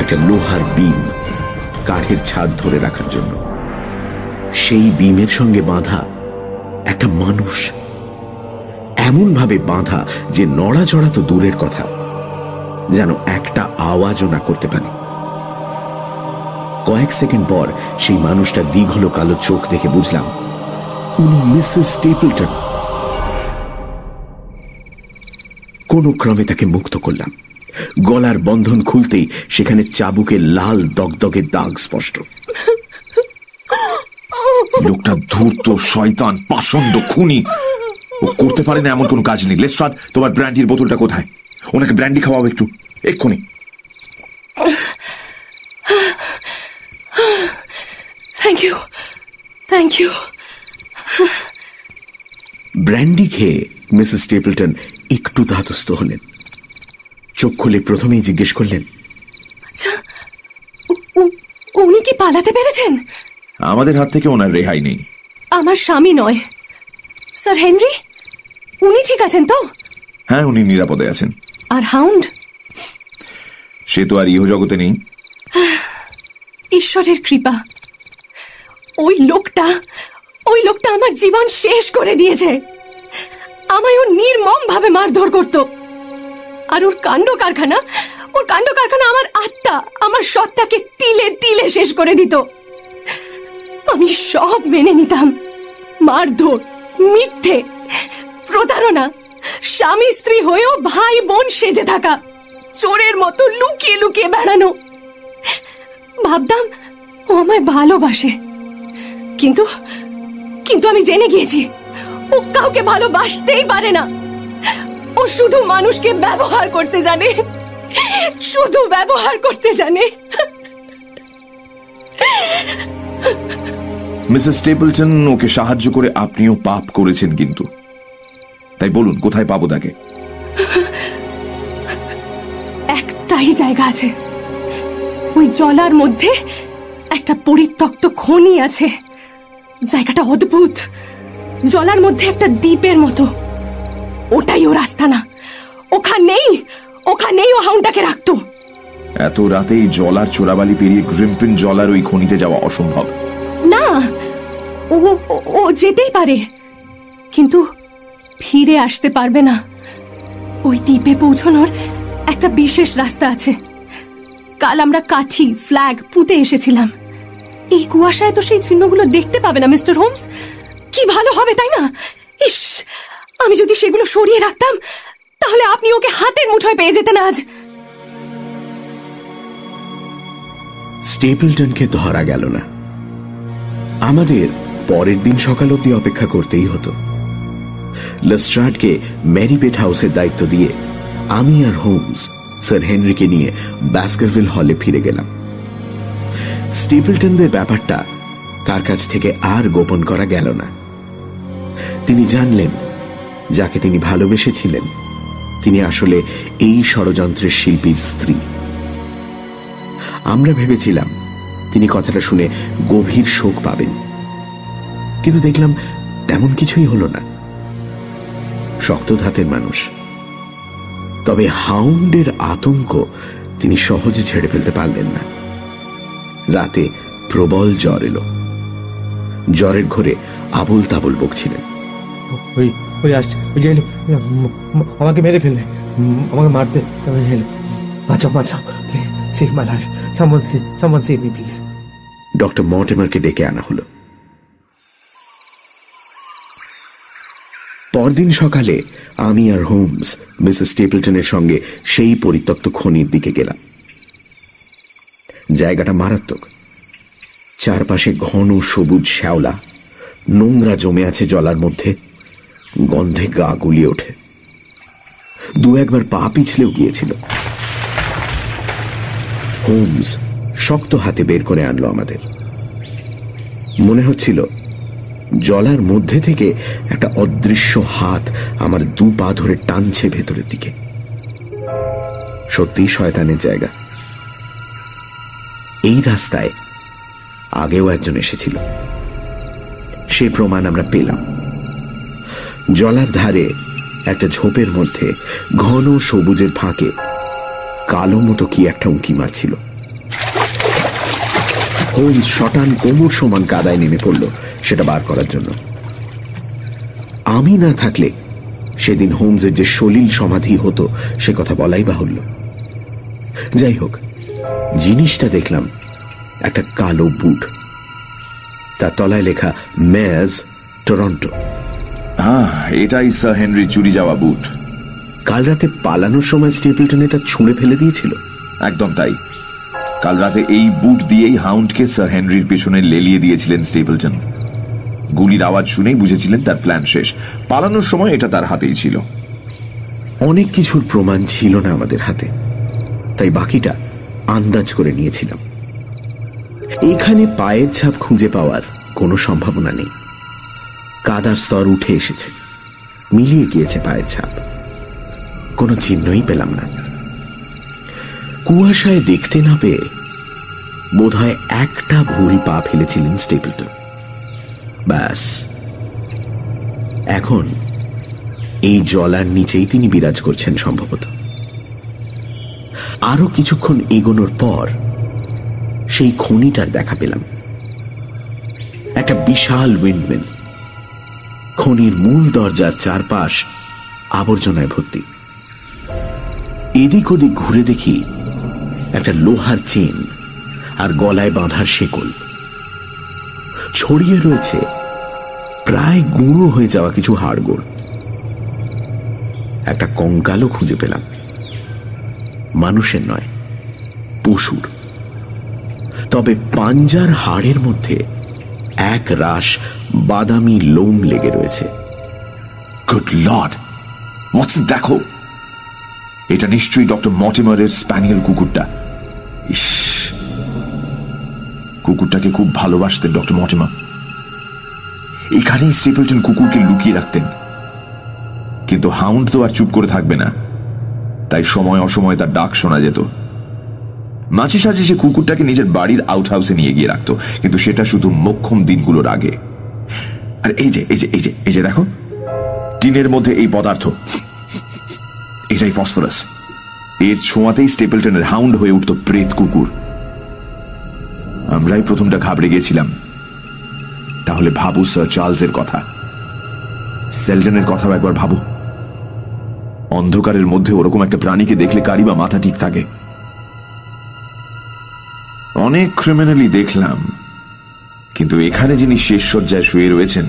একটা লোহার বিম কাঠের ছাদ ধরে রাখার জন্য। সেই বিমের সঙ্গে বাঁধা একটা মানুষ। এমন ভাবে বাঁধা যে নড়াচড়া তো দূরের কথা, যেন একটা আওয়াজও না করতে পারে। কয়েক সেকেন্ড পর সেই মানুষটা দীঘল কালো চোখ দেখে বুঝলাম, উনি মিসেস স্টেপলটন। কোনো ক্রমে তাকে মুক্ত করলাম। গলার বন্ধন খুলতেই সেখানে চাবুকে লাল দগদগে দাগ স্পষ্ট। লোকটা ধূর্ত শয়তান পাষণ্ড খুনি। ও করতে পারে না এমন কোনো কাজ নেই। লেস্ট্রাদ তোমার ব্র্যান্ডির বোতলটা কোথায়? ওনাকে ব্র্যান্ডি খাওয়াও একটু। এক্ষুনি। Thank you thank you brandy খেয়ে মিসেস স্টেপলটন একটু ধাতস্থ হলেন। চোখ খুলে প্রথমেই জিজ্ঞেস করলেন আচ্ছা উনি কি পালাতে পেরেছেন? আমাদের হাত থেকে ওনার রেহাই নেই। আমার স্বামী নয়। স্যার হেনরি উনি ঠিক আছেন তো? হ্যাঁ উনি নিরাপদে আছেন। আর হাউন্ড? সে তো আর ইহ জগতে নেই। ঈশ্বরের কৃপা। ওই লোকটা ওই লোকটা আমার জীবন শেষ করে দিয়েছে। আমায় ও নির্মম ভাবে মারধর করত। আর ওর কাণ্ড কারখানা? ওর কাণ্ড কারখানা আমার আত্মা, আমার সত্তাকে তিলে তিলে শেষ করে দিত। আমি সব মেনে নিতাম। মারধর, মিথ্যে, প্রতারণা, স্বামী, স্ত্রী হয়েও ভাই, বোন সেজে থাকা, চোরের মতো লুকিয়ে লুকিয়ে বেড়ানো। ভাবতাম ও আমায় ভালোবাসে। কিন্তু কিন্তু আমি জেনে গিয়েছি, ও কাউকে ভালোবাসতেই পারে না। ও শুধু মানুষকে ব্যবহার করতে জানে। শুধু ব্যবহার করতে জানে। মিসেস স্টেপলটন ওকে সাহায্য করে আপনিও পাপ করেছেন কিন্তু। তাই বলুন কোথায় পাবো তাকে? একটাই জায়গা আছে। ওই জলার মধ্যে একটা পরিত্যক্ত খনি আছে। জায়গাটা অদ্ভুত। জলার মধ্যে একটা দ্বীপের মতো। ওটাই ওর আস্তানা ওখানেই ওখানেই ও হাউন্ডটাকে রাখতো। এত রাতেই জলার চোরাবালি পেরিয়ে গ্রিম্পিন জলার ওই খনিতে যাওয়া অসম্ভব। না ও ও- ও যেতেই পারে। কিন্তু ফিরে আসতে পারবে না। ওই দ্বীপে পৌঁছানোর একটা বিশেষ রাস্তা আছে। কাল আমরা কাঠি ফ্ল্যাগ পুঁতে এসেছিলাম। এই কুয়াশায় তো সেই চিহ্নগুলো দেখতে পাবে না মিস্টার হোমস। কি ভালো হবে তাই না? ইস! আমি যদি সেগুলো সরিয়ে রাখতাম, তাহলে আপনি ওকে হাতের মুঠোয় পেয়ে যেতেন আজ। স্টেপলটনকে ধরা গেল না। আমাদের পরের দিন সকাল অবধি অপেক্ষা করতেই হতো। লেস্ট্রাডকে ম্যারিবেট হাউসের দায়িত্ব দিয়ে আমি আর হোমস, স্যার হেনরিকে নিয়ে ব্যাস্কারভিল হলে ফিরে গেলাম। স্টেপলটনদের ব্যাপারটা তার কাছ থেকে আর গোপন করা গেল না। তিনি জানলেন যাকে তিনি ভালোবেসেছিলেন। তিনি আসলে এই ষড়যন্ত্রের শিল্পীর স্ত্রী। আমরা ভেবেছিলাম তিনি কথাটা শুনে গভীর শোক পাবেন। কিন্তু দেখলাম তেমন কিছুই হলো না। শক্ত ধাতের মানুষ। তবে হাউন্ডের আতঙ্ক তিনি সহজে ছেড়ে ফেলতে পারলেন না। রাতে প্রবল জ্বর এলো। জ্বরের ঘরে আবল তাবল বকছিলেন। ওই ওই আসছে ওই যে এলো, আমাকে মেরে ফেলবে আমাকে মারতে এলো। বাঁচাও বাঁচাও save my life summon summon save me please doctor মর্টিমারকে ডেকে আনা হলো। পরদিন সকালে আমি আর হোমস মিসেস স্টেপলটনের সঙ্গে সেই পরিত্যক্ত খনির দিকে গেলাম। জায়গাটা মারাত্মক। চারপাশে ঘন সবুজ শ্যাওলা নোংরা জমে আছে জলার মধ্যে। গন্ধে গা গুলিয়ে ওঠে। দু একবার পা পিছলেও গিয়েছিল। হোমস শক্ত হাতে বের করে আনলো আমাদের। মনে হচ্ছিল, জলার মধ্যে থেকে একটা অদৃশ্য হাত আমার দু পা ধরে টানছে ভেতরের দিকে। সত্যি শয়তানের জায়গা। এই রাস্তায় আগেও একজন এসেছিল। সে প্রমাণ আমরা পেলাম। জলার ধারে একটা ঝোপের মধ্যে ঘন সবুজের ফাঁকে কালো মতো কি একটা উঁকি মারছিল। হোমস শটান কোমর সমান কাদায় নেমে পড়ল সেটা বার করার জন্য। আমি না থাকলে সেদিন হোমসের যে সলিল সমাধি হতো, সে কথা বলাই বাহুল্য। যাই হোক, জিনিসটা দেখলাম, একটা কালো বুট। তার তলায় লেখা ম্যাজ টরন্টো। হ্যাঁ এটাই স্যার হেনরি চুরি যাওয়া বুট কাল রাতে পালানোর সময় স্টেপলটন এটা ছুঁড়ে ফেলে দিয়েছিল। একদম তাই। কাল রাতে এই বুট দিয়েই হাউন্ডকে স্যার হেনরির পেছনে লেলিয়ে দিয়েছিলেন স্টেপলটন। গুলির আওয়াজ শুনেই বুঝেছিলেন তার প্ল্যান শেষ। পালানোর সময় এটা তার হাতেই ছিল। অনেক কিছুর প্রমাণ ছিল না আমাদের হাতে। তাই বাকিটা আন্দাজ করে নিয়েছিলাম। এখানে পায়ের ছাপ খুঁজে পাওয়ার কোনো সম্ভাবনা নেই। কাদার স্তর উঠে এসেছে। মিলিয়ে গিয়েছে পায়ের ছাপ। কোনো চিহ্নই পেলাম না। কুয়াশায় দেখতে না পেয়ে বোধহয় একটা ভুল পা ফেলেছিলেন স্টেপলটন। ব্যাস। এখন এই জলার নিচেই তিনি বিরাজ করছেন সম্ভবত। আরও কিছুক্ষণ এগোনোর পর সেই খনিটার দেখা পেলাম। একটা বিশাল উইন্ডমিল খনির মূল দরজার চারপাশ আবর্জনায় ভর্তি। এদিক ওদিক ঘুরে দেখি একটা লোহার চেন আর গলায় বাঁধার শেকল। ছড়িয়ে রয়েছে প্রায় গুঁড়ো হয়ে যাওয়া কিছু হাড়গোড়। একটা কঙ্কালও খুঁজে পেলাম। মানুষের নয়, পশুর। তবে পাঞ্জার হাড়ের মধ্যে এক রাশ বাদামি লোম লেগে রয়েছে। গুড লর্ড হোয়াটস দেখো? এটা নিশ্চয়ই ডক্টর মটিমারের স্প্যানিয়াল কুকুরটা। ইস! কুকুরটাকে খুব ভালোবাসতেন ডক্টর মটিমা এখানেই স্টেপলটন কুকুরকে লুকিয়ে রাখতেন। কিন্তু হাউন্ড তো আর চুপ করে থাকবে না। তাই সময় অসময় তার ডাক শোনা যেত। মাঝে সাঝে সে কুকুরটাকে নিজের বাড়ির আউট হাউসে নিয়ে গিয়ে রাখতো। কিন্তু সেটা শুধু মক্ষম দিনগুলোর আগে। আর এই যে এই যে এই যে এই যে দেখো, টিনের মধ্যে এই পদার্থ, এটাই ফসফরাস এর ছোঁয়াতেই স্টেপলটনের হাউন্ড হয়ে উঠত প্রেত কুকুর। আমরাই প্রথমটা ঘাবড়ে গেছিলাম তাহলে ভাবু স্যার চার্লসের কথা। সেলটনের কথাও একবার ভাবো। অন্ধকারের মধ্যে ওরকম একটা প্রাণীকে দেখলে কারি বা মাথা ঠিক থাকে। অনেক ক্রিমিনালি দেখলাম। কিন্তু এখানে যিনি শেষ সজ্জায় শুয়ে রয়েছেন,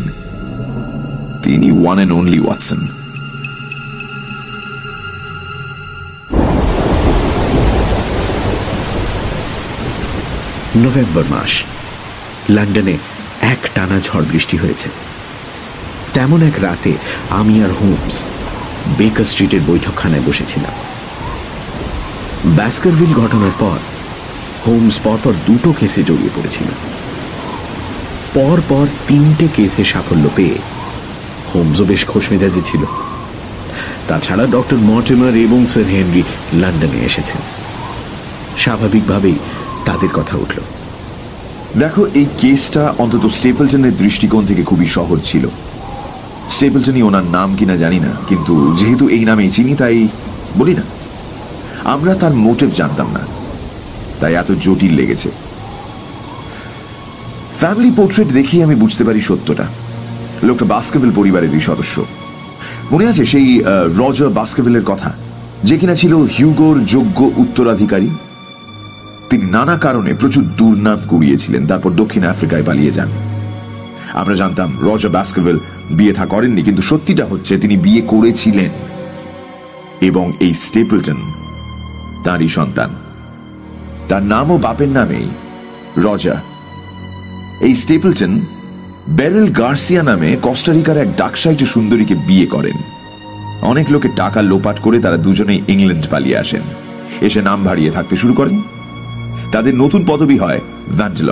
তিনি one and only Watson. November মাস। লন্ডনে এক টানা ঝড় বৃষ্টি হয়েছে। তেমন এক রাতে আমি আর হোমস বেকার স্ট্রিটের বৈঠকখানায় বসেছিলাম। ব্যাস্কারভিল ঘটনার পর হোমস পরপর দুটো কেসে জড়িয়ে পড়েছিল। পর পর তিনটে কেসে সাফল্য পেয়ে হোমসও বেশ খোশ মেজাজে ছিল। তাছাড়া ডক্টর মর্টেমার এবং স্যার হেনরি লন্ডনে এসেছেন। স্বাভাবিকভাবেই তাদের কথা উঠল। দেখো, এই কেসটা অন্তত স্টেপলটনের দৃষ্টিকোণ থেকে খুবই সহজ ছিল। স্টেপলটনই ওনার নাম কিনা জানি না, কিন্তু যেহেতু এই নামে চিনি, তাই বলি না। আমরা তার মোটিভ জানতাম না। তাই এত জটিল লেগেছে। ফ্যামিলি পোর্ট্রেট দেখেই আমি বুঝতে পারি সত্যটা। লোকটা বাস্কেভিল পরিবারেরই সদস্য। মনে আছে সেই রজার বাস্কেভিলের কথা? যে কিনা ছিল হিউগোর যোগ্য উত্তরাধিকারী। তিনি নানা কারণে প্রচুর দুর্নাম কুড়িয়েছিলেন, তারপর দক্ষিণ আফ্রিকায় পালিয়ে যান। আমরা জানতাম রজার বাস্কেভিল বিয়ে থা করেননি, কিন্তু সত্যিটা হচ্ছে তিনি বিয়ে করেছিলেন। এবং এই স্টেপলটন তাঁরই সন্তান। তার নামও বাপের নামেই, রজা। এই স্টেপলটন ব্যারেল গার্সিয়া নামে কস্টারিকার এক ডাকসাইটে সুন্দরীকে বিয়ে করেন। অনেক লোকের টাকা লোপাট করে তারা দুজনেই ইংল্যান্ড পালিয়ে আসেন। এসে নাম ভারিয়ে থাকতে শুরু করেন। তাদের নতুন পদবি হয় ভ্যান্ডেল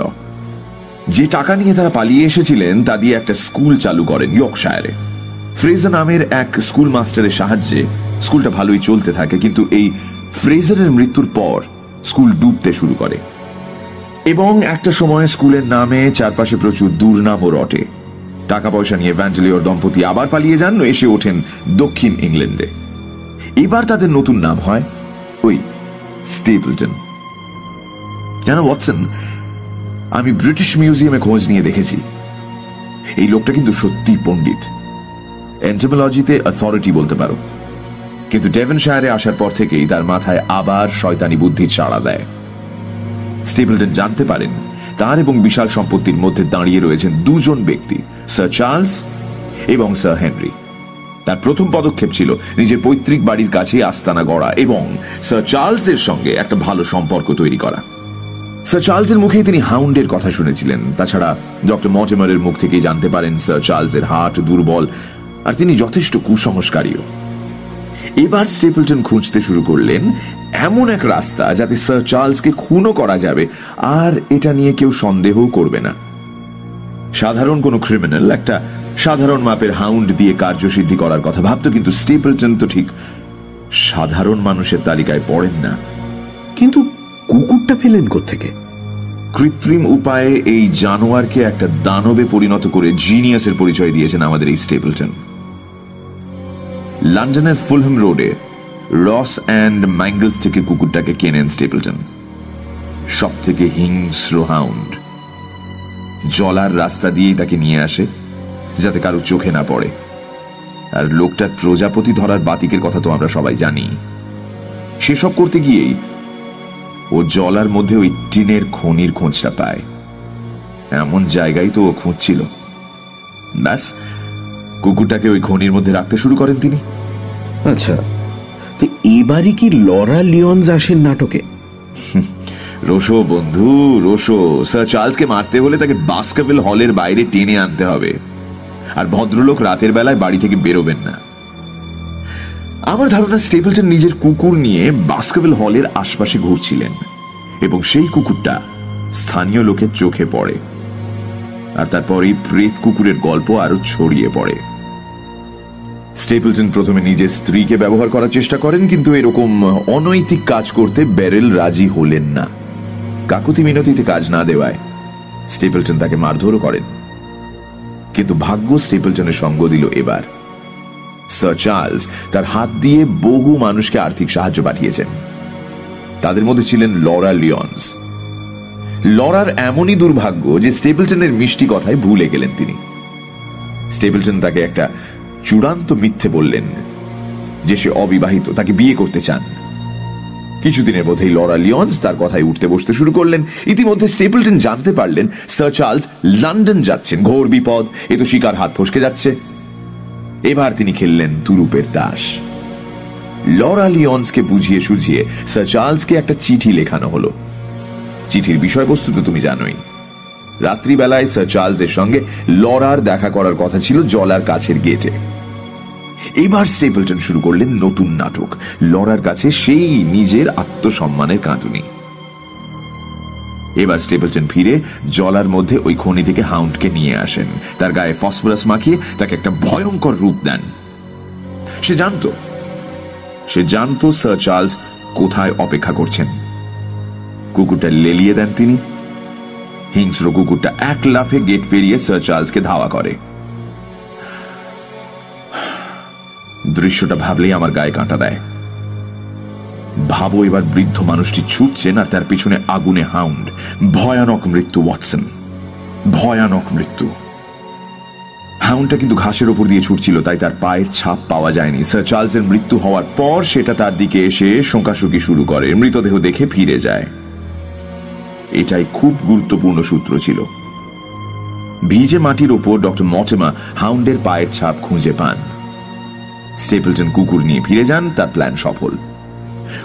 যে টাকা নিয়ে তারা পালিয়ে এসেছিলেন, তা দিয়ে একটা স্কুল চালু করেন ইয়র্কশায়ারে। ফ্রেজার নামের এক স্কুল মাস্টারের সাহায্যে স্কুলটা ভালোই চলতে থাকে, কিন্তু এই ফ্রেজারের মৃত্যুর পর স্কুল ডুবতে শুরু করে। এবং একটা সময় স্কুলের নামে চারপাশে প্রচুর দুর্নামও রটে। টাকা পয়সা নিয়ে ভ্যান্ডেলিওর দম্পতি আবার পালিয়ে যান, এসে ওঠেন দক্ষিণ ইংল্যান্ডে। এবার তাদের নতুন নাম হয় ওই স্টেপলটন। কেন, ওয়াটসন? আমি ব্রিটিশ মিউজিয়ামে খোঁজ নিয়ে দেখেছি। এই লোকটা কিন্তু সত্যি পণ্ডিত। এন্টোমোলজিতে অথরিটি বলতে পারো। কিন্তু ডেভেনশায়ারে আসার পর থেকেই তার মাথায় আবার শয়তানি বুদ্ধি চাড়া দেয়। স্টিপলটন জানতে পারেন, তার এবং বিশাল সম্পত্তির মধ্যে দাঁড়িয়ে রয়েছেন দুজন ব্যক্তি, স্যার চার্লস এবং স্যার হেনরি। তার প্রথম পদক্ষেপ ছিল নিজের পৈতৃক বাড়ির কাছে আস্তানা গড়া এবং স্যার চার্লসের সঙ্গে একটা ভালো সম্পর্ক তৈরি করা। স্যার চার্লসের মুখেই তিনি হাউন্ডের কথা শুনেছিলেন। তাছাড়া ডক্টর মর্টিমারের মুখ থেকে জানতে পারেন স্যার চার্লসের হার্ট দুর্বল, আর তিনি যথেষ্ট কুসংস্কারীও এবার স্টেপলটন খুঁজতে শুরু করলেন এমন এক রাস্তা যাতে স্যার চার্লসকে খুনও করা যাবে আর এটা নিয়ে কেউ সন্দেহও করবে না। সাধারণ কোনো ক্রিমিনাল একটা সাধারণ মাপের হাউন্ড দিয়ে কার্যসিদ্ধি করার কথা ভাবতো কিন্তু স্টেপলটন তো ঠিক সাধারণ মানুষের তালিকায় পড়েন না। কিন্তু কুকুরটা ফেলেন থেকে কৃত্রিম উপায়ে এই জানোয়ারকে একটা দানবে পরিণত করে জিনিয়াসের পরিচয় দিয়েছেন আমাদের এই স্টেপলটন। লন্ডনের ফুলহম রোডে রস অ্যান্ড ম্যাঙ্গলস থেকে কুকুরটাকে কেনেন স্টেপলটন। সব থেকে হিংস্র হাউন্ড জলার রাস্তা দিয়েই তাকে নিয়ে আসে, যাতে কারও চোখে না পড়ে। আর লোকটার প্রজাপতি ধরার বাতিকের কথা তো আমরা সবাই জানি। সেসব করতে গিয়েই ও জলার মধ্যে ওই টিনের খনির খোঁজটা পায়। এমন জায়গায় তো ও খুঁজছিল। ব্যাস কুকুরটাকে ওই খনির মধ্যে রাখতে শুরু করেন তিনি। আচ্ছা তো এবারই কি লরা লিওনস আসেন নাটকে? রোশো বন্ধু রোশো। স্যার চার্লসকে মারতে হলে তাকে বাস্কাভেল হলের বাইরে টেনে আনতে হবে। আর ভদ্রলোক রাতের বেলায় বাড়ি থেকে বেরোবেন না। আমার ধারণা স্টেপলটন নিজের কুকুর নিয়ে বাস্কাভেল হলের আশপাশে ঘুরছিলেন এবং সেই কুকুরটা স্থানীয় লোকের চোখে পড়ে। আর তারপর এই প্রেত কুকুরের গল্প আরও ছড়িয়ে পড়ে। স্টেপলটন প্রথমে নিজের স্ত্রীকে ব্যবহার করার চেষ্টা করেন, কিন্তু এরকম অনৈতিক কাজ করতে ব্যারেল রাজি হলেন না। কাকুতি মিনতিতে কাজ না দেওয়ায় স্টেপলটন তাকে মারধরও করেন। কিন্তু ভাগ্য স্টেপলটনের সঙ্গ দিল এবার। স্যার চার্লস তার হাত দিয়ে বহু মানুষকে আর্থিক সাহায্য পাঠিয়েছেন। তাদের মধ্যে ছিলেন লরা লিওন্স। লরার এমনই দুর্ভাগ্য যে স্টেপলটনের মিষ্টি কথায় ভুলে গেলেন তিনি। স্টেপলটন তাকে একটা চূড়ান্ত মিথ্যে বললেন যে সে অবিবাহিত, তাকে বিয়ে করতে চান। কিছুদিনের মধ্যেই লরা লিওন্স তার কথায় উঠতে বসতে শুরু করলেন। ইতিমধ্যে স্টেপলটন জানতে পারলেন, স্যার চার্লস লন্ডন যাচ্ছেন। ঘোর বিপদ, এ তো শিকার হাত ফসকে যাচ্ছে। এবার তিনি খেললেন তুরুপের দাস। লরা লিওন্সকে বুঝিয়ে সুঝিয়ে স্যার চার্লসকে একটা চিঠি লেখানো হলো। চিঠির বিষয়বস্তু তো তুমি জানোই। রাত্রিবেলায় স্যার চার্লসের সঙ্গে লরার দেখা করার কথা ছিল জলার কাছের গেটে। এবার স্টেপলটন শুরু করলেন নতুন নাটক, লরার কাছে সেই নিজের আত্মসম্মানের কাঁদুনি। এবার স্টেপলটন ফিরে জলার মধ্যে ওই খনি থেকে হাউন্ডকে নিয়ে আসেন। তার গায়ে ফসফরাস মাখিয়ে তাকে একটা ভয়ঙ্কর রূপ দেন। সে জানত, সে জানতো স্যার চার্লস কোথায় অপেক্ষা করছেন। কুকুরটা লেলিয়ে দেন তিনি। হিংস্র কুকুরটা এক লাফে গেট পেরিয়ে স্যার চার্লসকে ধাওয়া করে। দৃশ্যটা ভাবলেই আমার গায়ে কাঁটা দেয়। ভাবো এবার বৃদ্ধ মানুষটি ছুটছেন আর তার পিছনে আগুনে হাউন্ড। ভয়ানক মৃত্যু, ওয়াটসন। ভয়ানক মৃত্যু। হাউন্ডটা কিন্তু ঘাসের ওপর দিয়ে ছুটছিল, তাই তার পায়ের ছাপ পাওয়া যায়নি। স্যার চার্লসের মৃত্যু হওয়ার পর সেটা তার দিকে এসে শোকাশুকি শুরু করে। মৃতদেহ দেখে ফিরে যায়। এটাই খুব গুরুত্বপূর্ণ সূত্র ছিল। ভিজে মাটির ওপর ডক্টর মটেমা হাউন্ডের পায়ের ছাপ খুঁজে পান। স্টেপলটন কুকুর নিয়ে ফিরে যান, তার প্ল্যান সফল।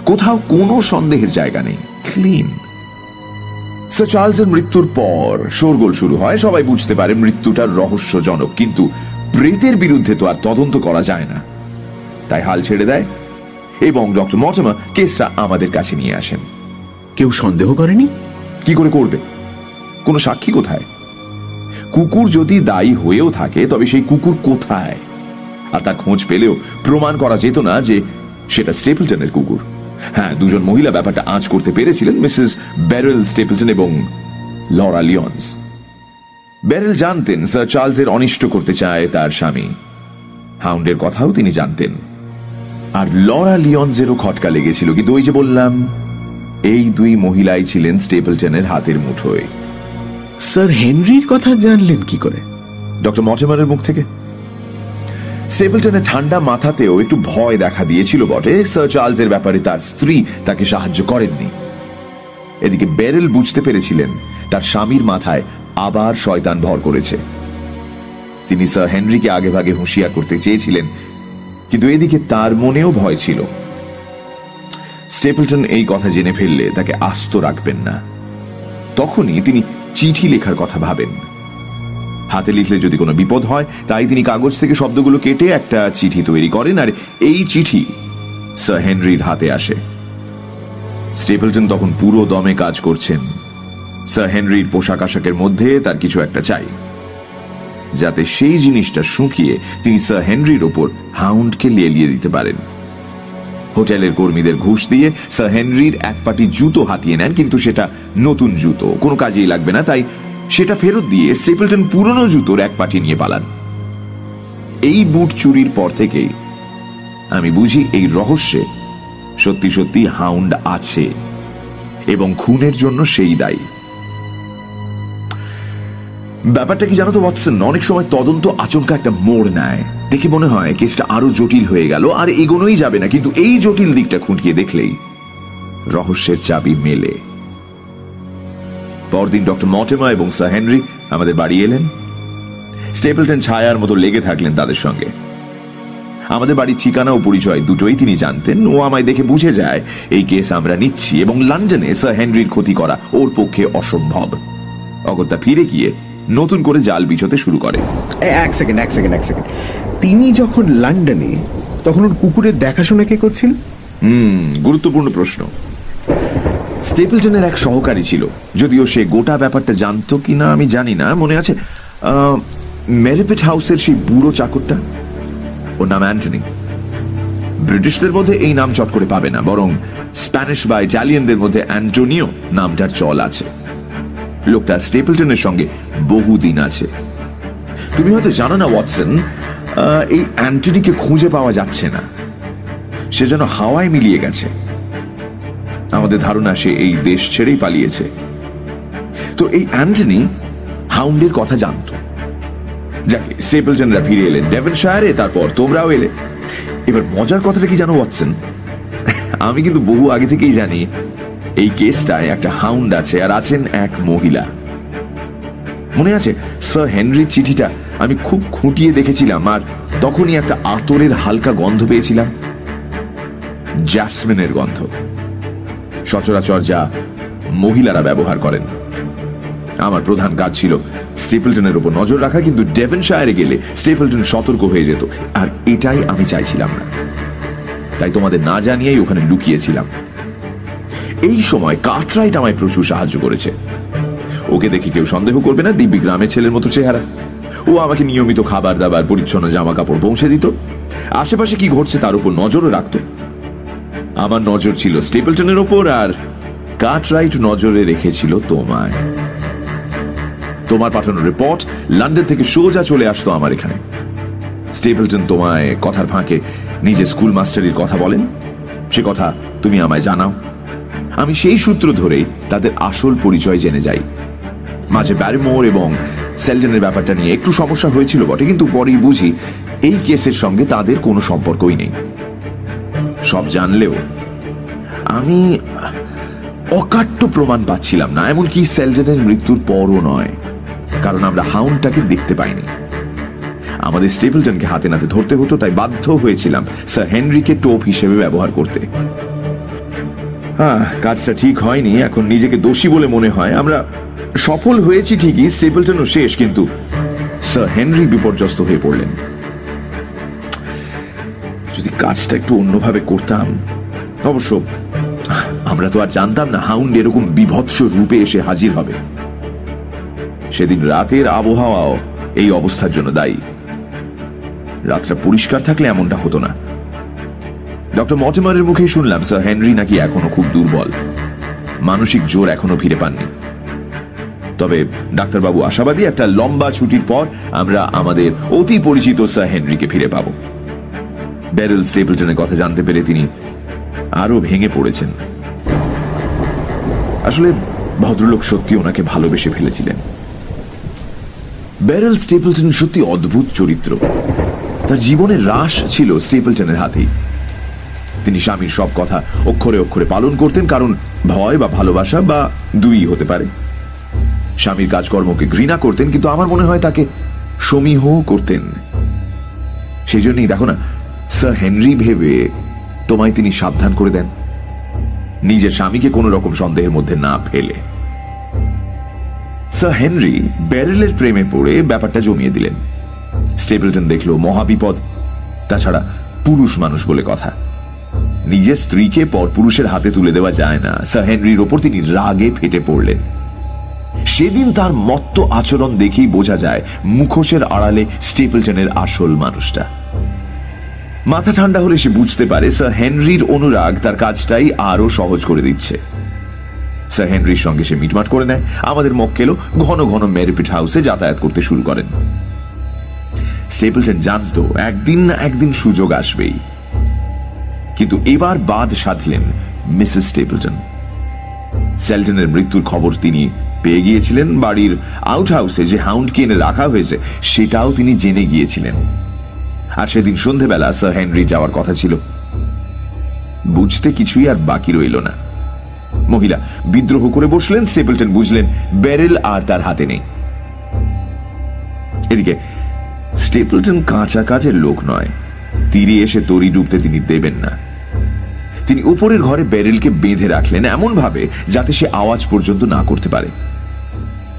কোথাও কোনো সন্দেহের জায়গা নেই, ক্লিন। স্যার চার্লসের মৃত্যুর পর শোরগোল শুরু হয়, সবাই বুঝতে পারে মৃত্যুটা রহস্যজনক, কিন্তু প্রেতের বিরুদ্ধে তো আর তদন্ত করা যায় না। তাই হাল ছেড়ে দেয়, এবং ডক্টর মটেমা কেসটা আমাদের কাছে নিয়ে আসেন। কেউ সন্দেহ করেনি? কি করে করবে? কোনো সাক্ষী কোথায়? কুকুর যদি দায়ী হয়েও থাকে, তবে সেই কুকুর কোথায়? আর তার খোঁজ পেলেও প্রমাণ করা যেত না যে সেটা স্টেপলটনের কুকুর। হ্যাঁ দুজন মহিলা ব্যাপারটা আঁচ করতে পেরেছিলেন মিসেস ব্যারেল স্টেপলটন এবং লরা লিয়ন্স। ব্যারেল জানতেন স্যার চার্লসের অনিষ্ট করতে চায় তার স্বামী। হাউন্ডের কথাও তিনি জানতেন। আর লরা লিয়ন্সেরও খটকা লেগেছিল, কিন্তু ওই যে বললাম এই দুই মহিলাই ছিলেন স্টেপলটনের হাতের মুঠোয়। স্যার হেনরির কথা জানলেন কি করে? ডক্টর মটেমারের মুখ থেকে। স্টেপলটনের ঠান্ডা মাথাতেও একটু ভয় দেখা দিয়েছিল বটে। স্যার চার্লসের ব্যাপারে তার স্ত্রী তাকে সাহায্য করেননি। এদিকে বেরেল বুঝতে পেরেছিলেন তার স্বামীর মাথায় আবার শয়তান ভর করেছে। তিনি স্যার হেনরিকে আগে ভাগে হুঁশিয়ার করতে চেয়েছিলেন কিন্তু এদিকে তার মনেও ভয় ছিল। স্টেপলটন এই কথা জেনে ফেললে তাকে আস্ত রাখবেন না। তখনই তিনি চিঠি লেখার কথা ভাবেন। হাতে লিখলে যদি কোনো বিপদ হয়, তাই তিনি কাগজ থেকে শব্দগুলো কেটে একটা চিঠি তৈরি করেন আর এই চিঠি স্যার হেনরির হাতে আসে। স্টেপলটন তখন পুরো দমে কাজ করছেন। স্যার হেনরির পোশাক আশাকের মধ্যে তার কিছু একটা চাই। যাতে সেই জিনিসটা শুকিয়ে তিনি স্যার হেনরির ওপর হাউন্ডকে লেলিয়ে দিতে পারেন। হোটেলের কর্মীদের ঘুষ দিয়ে স্যার হেনরির এক পাটি জুতো হাতিয়ে নেন, কিন্তু সেটা নতুন জুতো। কোনো কাজেই লাগবে না, তাই সেটা ফেরত দিয়ে স্টেপলটন পুরনো জুতোর এক পাটি নিয়ে পালান। এই বুট চুরির পর থেকেই আমি বুঝি এই রহস্যে সত্যি সত্যি হাউন্ড আছে এবং খুনের জন্য সেই দায়ী। ব্যাপারটা কি জানো তো ওয়াটসন অনেক সময় তদন্ত আচমকা একটা মোড় নেয়। দেখে মনে হয় কেসটা আরও জটিল হয়ে গেল, আর এগোনোই যাবে না, কিন্তু এই জটিল দিকটা খুঁটিয়ে দেখলেই রহস্যের চাবি মেলে। পরদিন ডক্টর মটেমা এবং স্যার হেনরি আমাদের বাড়ি এলেন। স্টেপলটন ছায়ার মতো লেগে থাকলেন তাদের সঙ্গে। আমাদের বাড়ির ঠিকানা ও পরিচয় দুটোই তিনি জানতেন। ও আমায় দেখে বুঝে যায়, এই কেস আমরা নিচ্ছি এবং লন্ডনে স্যার হেনরির ক্ষতি করা ওর পক্ষে অসম্ভব। অগত্যা ফিরে গিয়ে নতুন করে জাল বিছোতে শুরু করে। এক সেকেন্ড এক সেকেন্ড এক সেকেন্ড তিনি যখন লন্ডনে তখন ওর কুকুরের দেখাশোনা কে করছিল? হুম গুরুত্বপূর্ণ প্রশ্ন। স্টেপলটনের এক সহকারী ছিল। যদিও সে গোটা ব্যাপারটা জানতো কি না আমি জানি না মনে আছে মেরিপেট হাউসের সেই বুড়ো চাকরটা? ওর নাম অ্যান্টনি। ব্রিটিশদের মধ্যে এই নাম চট করে পাবে না বরং স্প্যানিশ বা ইটালিয়ানদের মধ্যে অ্যান্টোনিও নামটার চল আছে। লোকটা স্টেপলটনের সঙ্গে বহুদিন আছে। তুমি হয়তো জানো না, ওয়াটসন এই অ্যান্টনিকে খুঁজে পাওয়া যাচ্ছে না। সে যেন হাওয়ায় মিলিয়ে গেছে। আমাদের ধারণা, সে এই দেশ ছেড়েই পালিয়েছে। তো এই অ্যান্টনি হাউন্ডের কথা জানতো। যাকে স্টেপলটনরা ফিরে এলেন ডেভেনশায়ারে তারপর তোমরাও এলে। এবার মজার কথাটা কি জানো, ওয়াটসন? আমি কিন্তু বহু আগে থেকেই জানি এই কেসটায় একটা হাউন্ড আছে আর আছেন এক মহিলা। মনে আছে? স্যার হেনরির চিঠিটা আমি খুব খুঁটিয়ে দেখেছিলাম আর তখনই একটা আতরের হালকা গন্ধ পেয়েছিলাম। জ্যাসমিনের গন্ধ। সচরাচর যা মহিলারা ব্যবহার করেন। আমার প্রধান কাজ ছিল স্টেপলটনের উপর নজর রাখা, কিন্তু ডেভেনশায়ারে গেলে স্টেপলটন সতর্ক হয়ে যেত। আর এটাই আমি চাইছিলাম না। তাই তোমাদের না জানিয়েই ওখানে লুকিয়েছিলাম। এই সময় কাটরাইট আমায় প্রচুর সাহায্য করেছে। ওকে দেখে কেউ সন্দেহ করবে না, দিব্যি গ্রামের ছেলের মতো চেহারা। ও আমাকে নিয়মিত খাবার দাবার পরিচ্ছন্ন জামা কাপড় পৌঁছে দিত। আশেপাশে কি ঘটছে তার উপর নজরও রাখত। আমার নজর ছিল স্টেপলটনের ওপর আর কাটরাইট নজরে রেখেছিল তোমায়। তোমার পাঠানো রিপোর্ট লন্ডন থেকে সোজা চলে আসতো আমার এখানে। স্টেপলটন তোমায় কথার ফাঁকে নিজের স্কুল মাস্টারির কথা বলেন। সে কথা তুমি আমায় জানাও। আমি সেই সূত্র ধরেই তাদের আসল পরিচয় জেনে যাই। মাঝে ব্যারিমোর এবং সেলজনের ব্যাপারটা নিয়ে একটু সমস্যা হয়েছিল বটে, কিন্তু পরেই বুঝি এই কেসের সঙ্গে তাদের কোনো সম্পর্কই নেই। সব জানলেও আমি অকাট্য প্রমাণ পাচ্ছিলাম না, এমনকি সেলজনের মৃত্যুর পরও নয়, কারণ আমরা হাউন্ডটাকে দেখতে পাইনি। আমাদের স্টেপলটনকে হাতে নাতে ধরতে হতো, তাই বাধ্য হয়েছিলাম স্যার হেনরিকে টোপ হিসেবে ব্যবহার করতে। হ্যাঁ কাজটা ঠিক হয়নি, এখন নিজেকে দোষী বলে মনে হয়। আমরা সফল হয়েছি ঠিকই, স্টেপলটনও শেষ, কিন্তু স্যার হেনরি বিপর্যস্ত হয়ে পড়লেন। যদি কাজটা একটু অন্যভাবে করতাম, অবশ্য আমরা তো আর জানতাম না হাউন্ড এরকম বিভৎস রূপে এসে হাজির হবে। সেদিন রাতের আবহাওয়াও এই অবস্থার জন্য দায়ী। রাতটা পরিষ্কার থাকলে এমনটা হতো না। ডক্টর মটেমারের মুখে শুনলাম, স্যার হেনরি নাকি এখনও খুব দুর্বল। মানসিক জোর এখনও ফিরে পাননি। তবে ডাক্তারবাবু আশাবাদী, একটা লম্বা ছুটির পর আমরা আমাদের অতি পরিচিত স্যার হেনরিকে ফিরে পাব। ব্যারেল স্টেপলটনের কথা জানতে পেরে তিনি আরও ভেঙে পড়েছেন। আসলে ভদ্রলোক সত্যি ওনাকে ভালোবেসে ফেলেছিলেন। ব্যারেল স্টেপলটন সত্যি অদ্ভুত চরিত্র। তার জীবনের রাস ছিল স্টেপলটনের হাতেই। তিনি স্বামীর সব কথা অক্ষরে অক্ষরে পালন করতেন, কারণ ভয় বা ভালোবাসা বা দুই হতে পারে। স্বামীর কাজকর্মকে ঘৃণা করতেন, কিন্তু আমার মনে হয় তাকে সমীহ করতেন। সেই জন্যই দেখো না, স্যার হেনরি ভেবে তোমায় তিনি সাবধান করে দেন। নিজের স্বামীকে কোনো রকম সন্দেহের মধ্যে না ফেলে। স্যার হেনরি ব্যারেলের প্রেমে পড়ে ব্যাপারটা জমিয়ে দিলেন। স্টেপলটন দেখল মহাবিপদ, তাছাড়া পুরুষ মানুষ বলে কথা। নিজের স্ত্রীকে পরপুরুষের হাতে তুলে দেওয়া যায় না। স্যার হেনরির ওপর তিনি রাগে ফেটে পড়লেন। সেদিন তার মত্ত আচরণ দেখেই বোঝা যায়, মুখোশের আড়ালে স্টেপলটনের আসল মানুষটা। মাথা ঠান্ডা হলে সে বুঝতে পারে, স্যার হেনরির অনুরাগ তার কাজটাই আরও সহজ করে দিচ্ছে। স্যার হেনরির সঙ্গে সে মিটমাট করে নেয়, আমাদের মক্কেলও ঘন ঘন মেরিপিট হাউসে যাতায়াত করতে শুরু করেন। স্টেপলটন জানতো, একদিন না একদিন সুযোগ আসবেই। কিন্তু এবার বাদ সাধলেন মিসেস স্টেপলটন। সেলটনের মৃত্যুর খবর তিনি পেয়ে গিয়েছিলেন বাড়ির আউট হাউসে যে হাউন্ড কিনে রাখা হয়েছে, সেটাও তিনি জেনে গিয়েছিলেন। আর সেদিন সন্ধেবেলা স্যার হেনরি যাওয়ার কথা ছিল। বুঝতে কিছুই আর বাকি রইল না। মহিলা, বিদ্রোহ করে বসলেন, স্টেপলটন বুঝলেন ব্যারেল আর তার হাতে নেই। এদিকে, স্টেপলটন কাঁচা কাজের লোক নয়। তীরে এসে তরি ডুবতে তিনি দেবেন না। তিনি উপরের ঘরে ব্যারেলকে বেঁধে রাখলেন এমন ভাবে যাতে সে আওয়াজ পর্যন্ত না করতে পারে।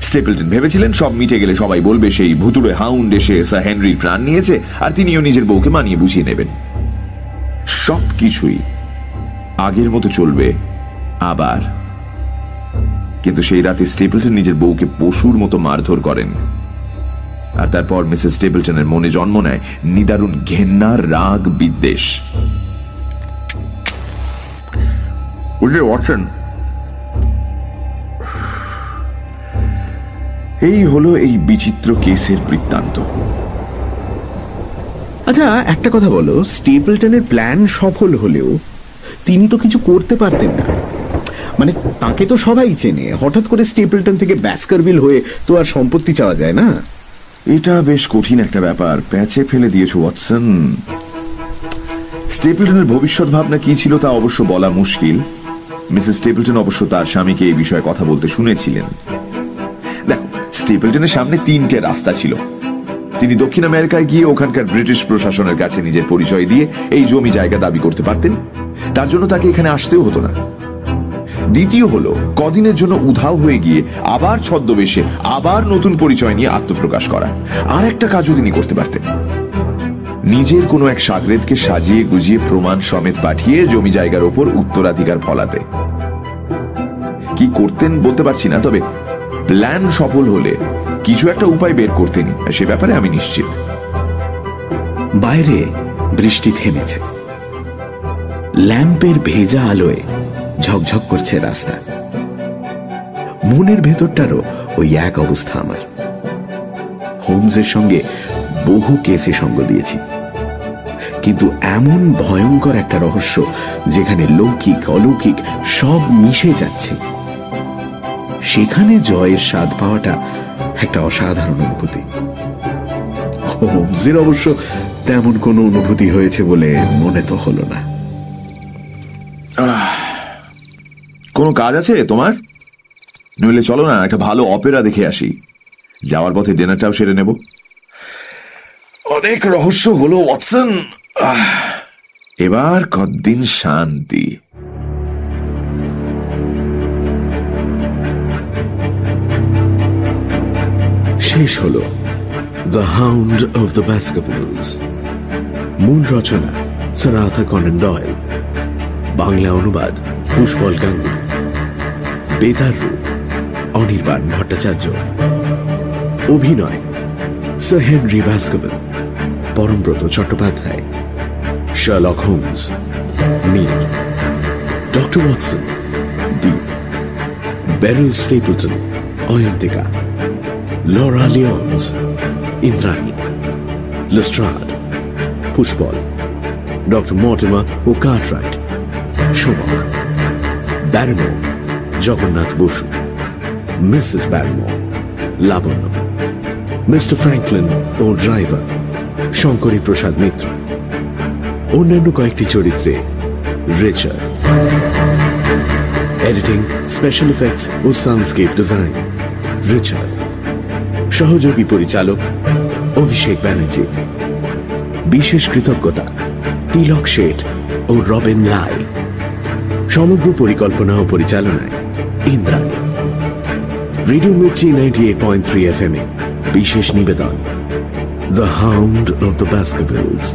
স্টেপলটন ভেবেছিলেন সব মিটে গেলে সবাই বলবে, সেই ভুতুড়ে হাউন্ড এসে স্যার হেনরির প্রাণ নিয়েছে আর তিনিও নিজের বউকে মানিয়ে বুঝিয়ে নেবেন। সব কিছুই আগের মতো চলবে আবার। কিন্তু সেই রাতে স্টেপলটন নিজের বউকে পশুর মতো মারধর করেন। আর তারপর মিসেস স্টেপলটনের মনে জন্ম নেয় নিদারুণ ঘেন্নার রাগ বিদ্বেষ। বুঝলে ওয়াটসন? এই হলো এই বিচিত্র কেসের বৃত্তান্ত। আচ্ছা একটা কথা বলো স্টেপলটনের প্ল্যান সফল হলেও তিনি তো কিছু করতে পারতেন না। মানে তাকে তো সবাই চেনে হঠাৎ করে স্টেপলটন থেকে ব্যাসকারভিল হয়ে তো আর সম্পত্তি চাওয়া যায় না। এটা বেশ কঠিন একটা ব্যাপার। প্যাচে ফেলে দিয়েছ, ওয়াটসন। স্টেপলটনের ভবিষ্যৎ ভাবনা কি ছিল তা অবশ্য বলা মুশকিল। মিসেস স্টেপলটন অবশ্য তার স্বামীকে এই বিষয়ে কথা বলতে শুনেছিলেন। দেখো, স্টেপলটনের সামনে তিনটে রাস্তা ছিল। তিনি দক্ষিণ আমেরিকায় গিয়ে ওখানকার ব্রিটিশ প্রশাসনের কাছে নিজের পরিচয় দিয়ে এই জমি জায়গা দাবি করতে পারতেন। তার জন্য তাকে এখানে আসতেও হতো না। দ্বিতীয় হলো, কদিনের জন্য উধাও হয়ে গিয়ে আবার ছদ্মবেশে আবার নতুন পরিচয় নিয়ে আত্মপ্রকাশ করা। আর একটা কাজও তিনি করতে পারতেন। নিজের কোনো এক সাগরেদকে সাজিয়ে গুজিয়ে প্রমাণ সমেত পাঠিয়ে জমি জায়গার ওপর উত্তরাধিকার ফলাতে। কি করতেন বলতে পারছি না, তবে প্ল্যান সফল হলে কিছু একটা উপায় বের করতেনি সে ব্যাপারে আমি নিশ্চিত। বাইরে বৃষ্টি থেমেছে। ল্যাম্পের ভেজা আলোয় ঝকঝক করছে রাস্তা। মনের ভেতরটারও ওই এক অবস্থা আমার। হোমসের সঙ্গে বহু কেসে সঙ্গ দিয়েছি। কিন্তু এমন ভয়ঙ্কর একটা রহস্য যেখানে লৌকিক, অলৌকিক সব মিশে যাচ্ছে। সেখানে জয়ের স্বাদ পাওয়াটা একটা অসাধারণ অনুভূতি। হোমসের অবশ্য তেমন কোনো অনুভূতি হয়েছে বলে মনে তো হলো না। কোনো কাজ আছে তোমার? নইলে চলো না, একটা ভালো অপেরা দেখে আসি। যাওয়ার পথে ডিনারটাও সেরে নেব। অনেক রহস্য হলো, ওয়াটসন। এবার কতদিন শান্তি। শেষ হল the hound of the Baskervilles মূল রচনা সারাথা কনেন ডয়েল। বাংলা অনুবাদ পুষ্পল গাঙ্গুলি। বেতার রূপ অনির্বাণ ভট্টাচার্য অভিনয় sir Henry Baskerville Parambrata Chattopadhyay Sherlock Holmes me doctor Watson Deep Beryl Stapleton Ayantika Laura Lyons, Indrani, Lestrade, Pushball, Dr. Mortimer ও Cartwright, Shomok, Barrymore, Jagannath Basu, Mrs Barrymore Labanya, mister Franklin ও driver, Shankari Prasad Mitra, অন্যান্য কয়েকটি চরিত্রে Richard. Editing special effects ও soundscape design Richard. সহযোগী পরিচালক, অভিষেক ব্যানার্জি। বিশেষ কৃতজ্ঞতা, তিলক শেঠ ও রবেন লাই। সমগ্র পরিকল্পনা ও পরিচালনায় Indrani radio Mirchi ninety eight point three F M এ বিশেষ নিবেদন the hound of the Baskervilles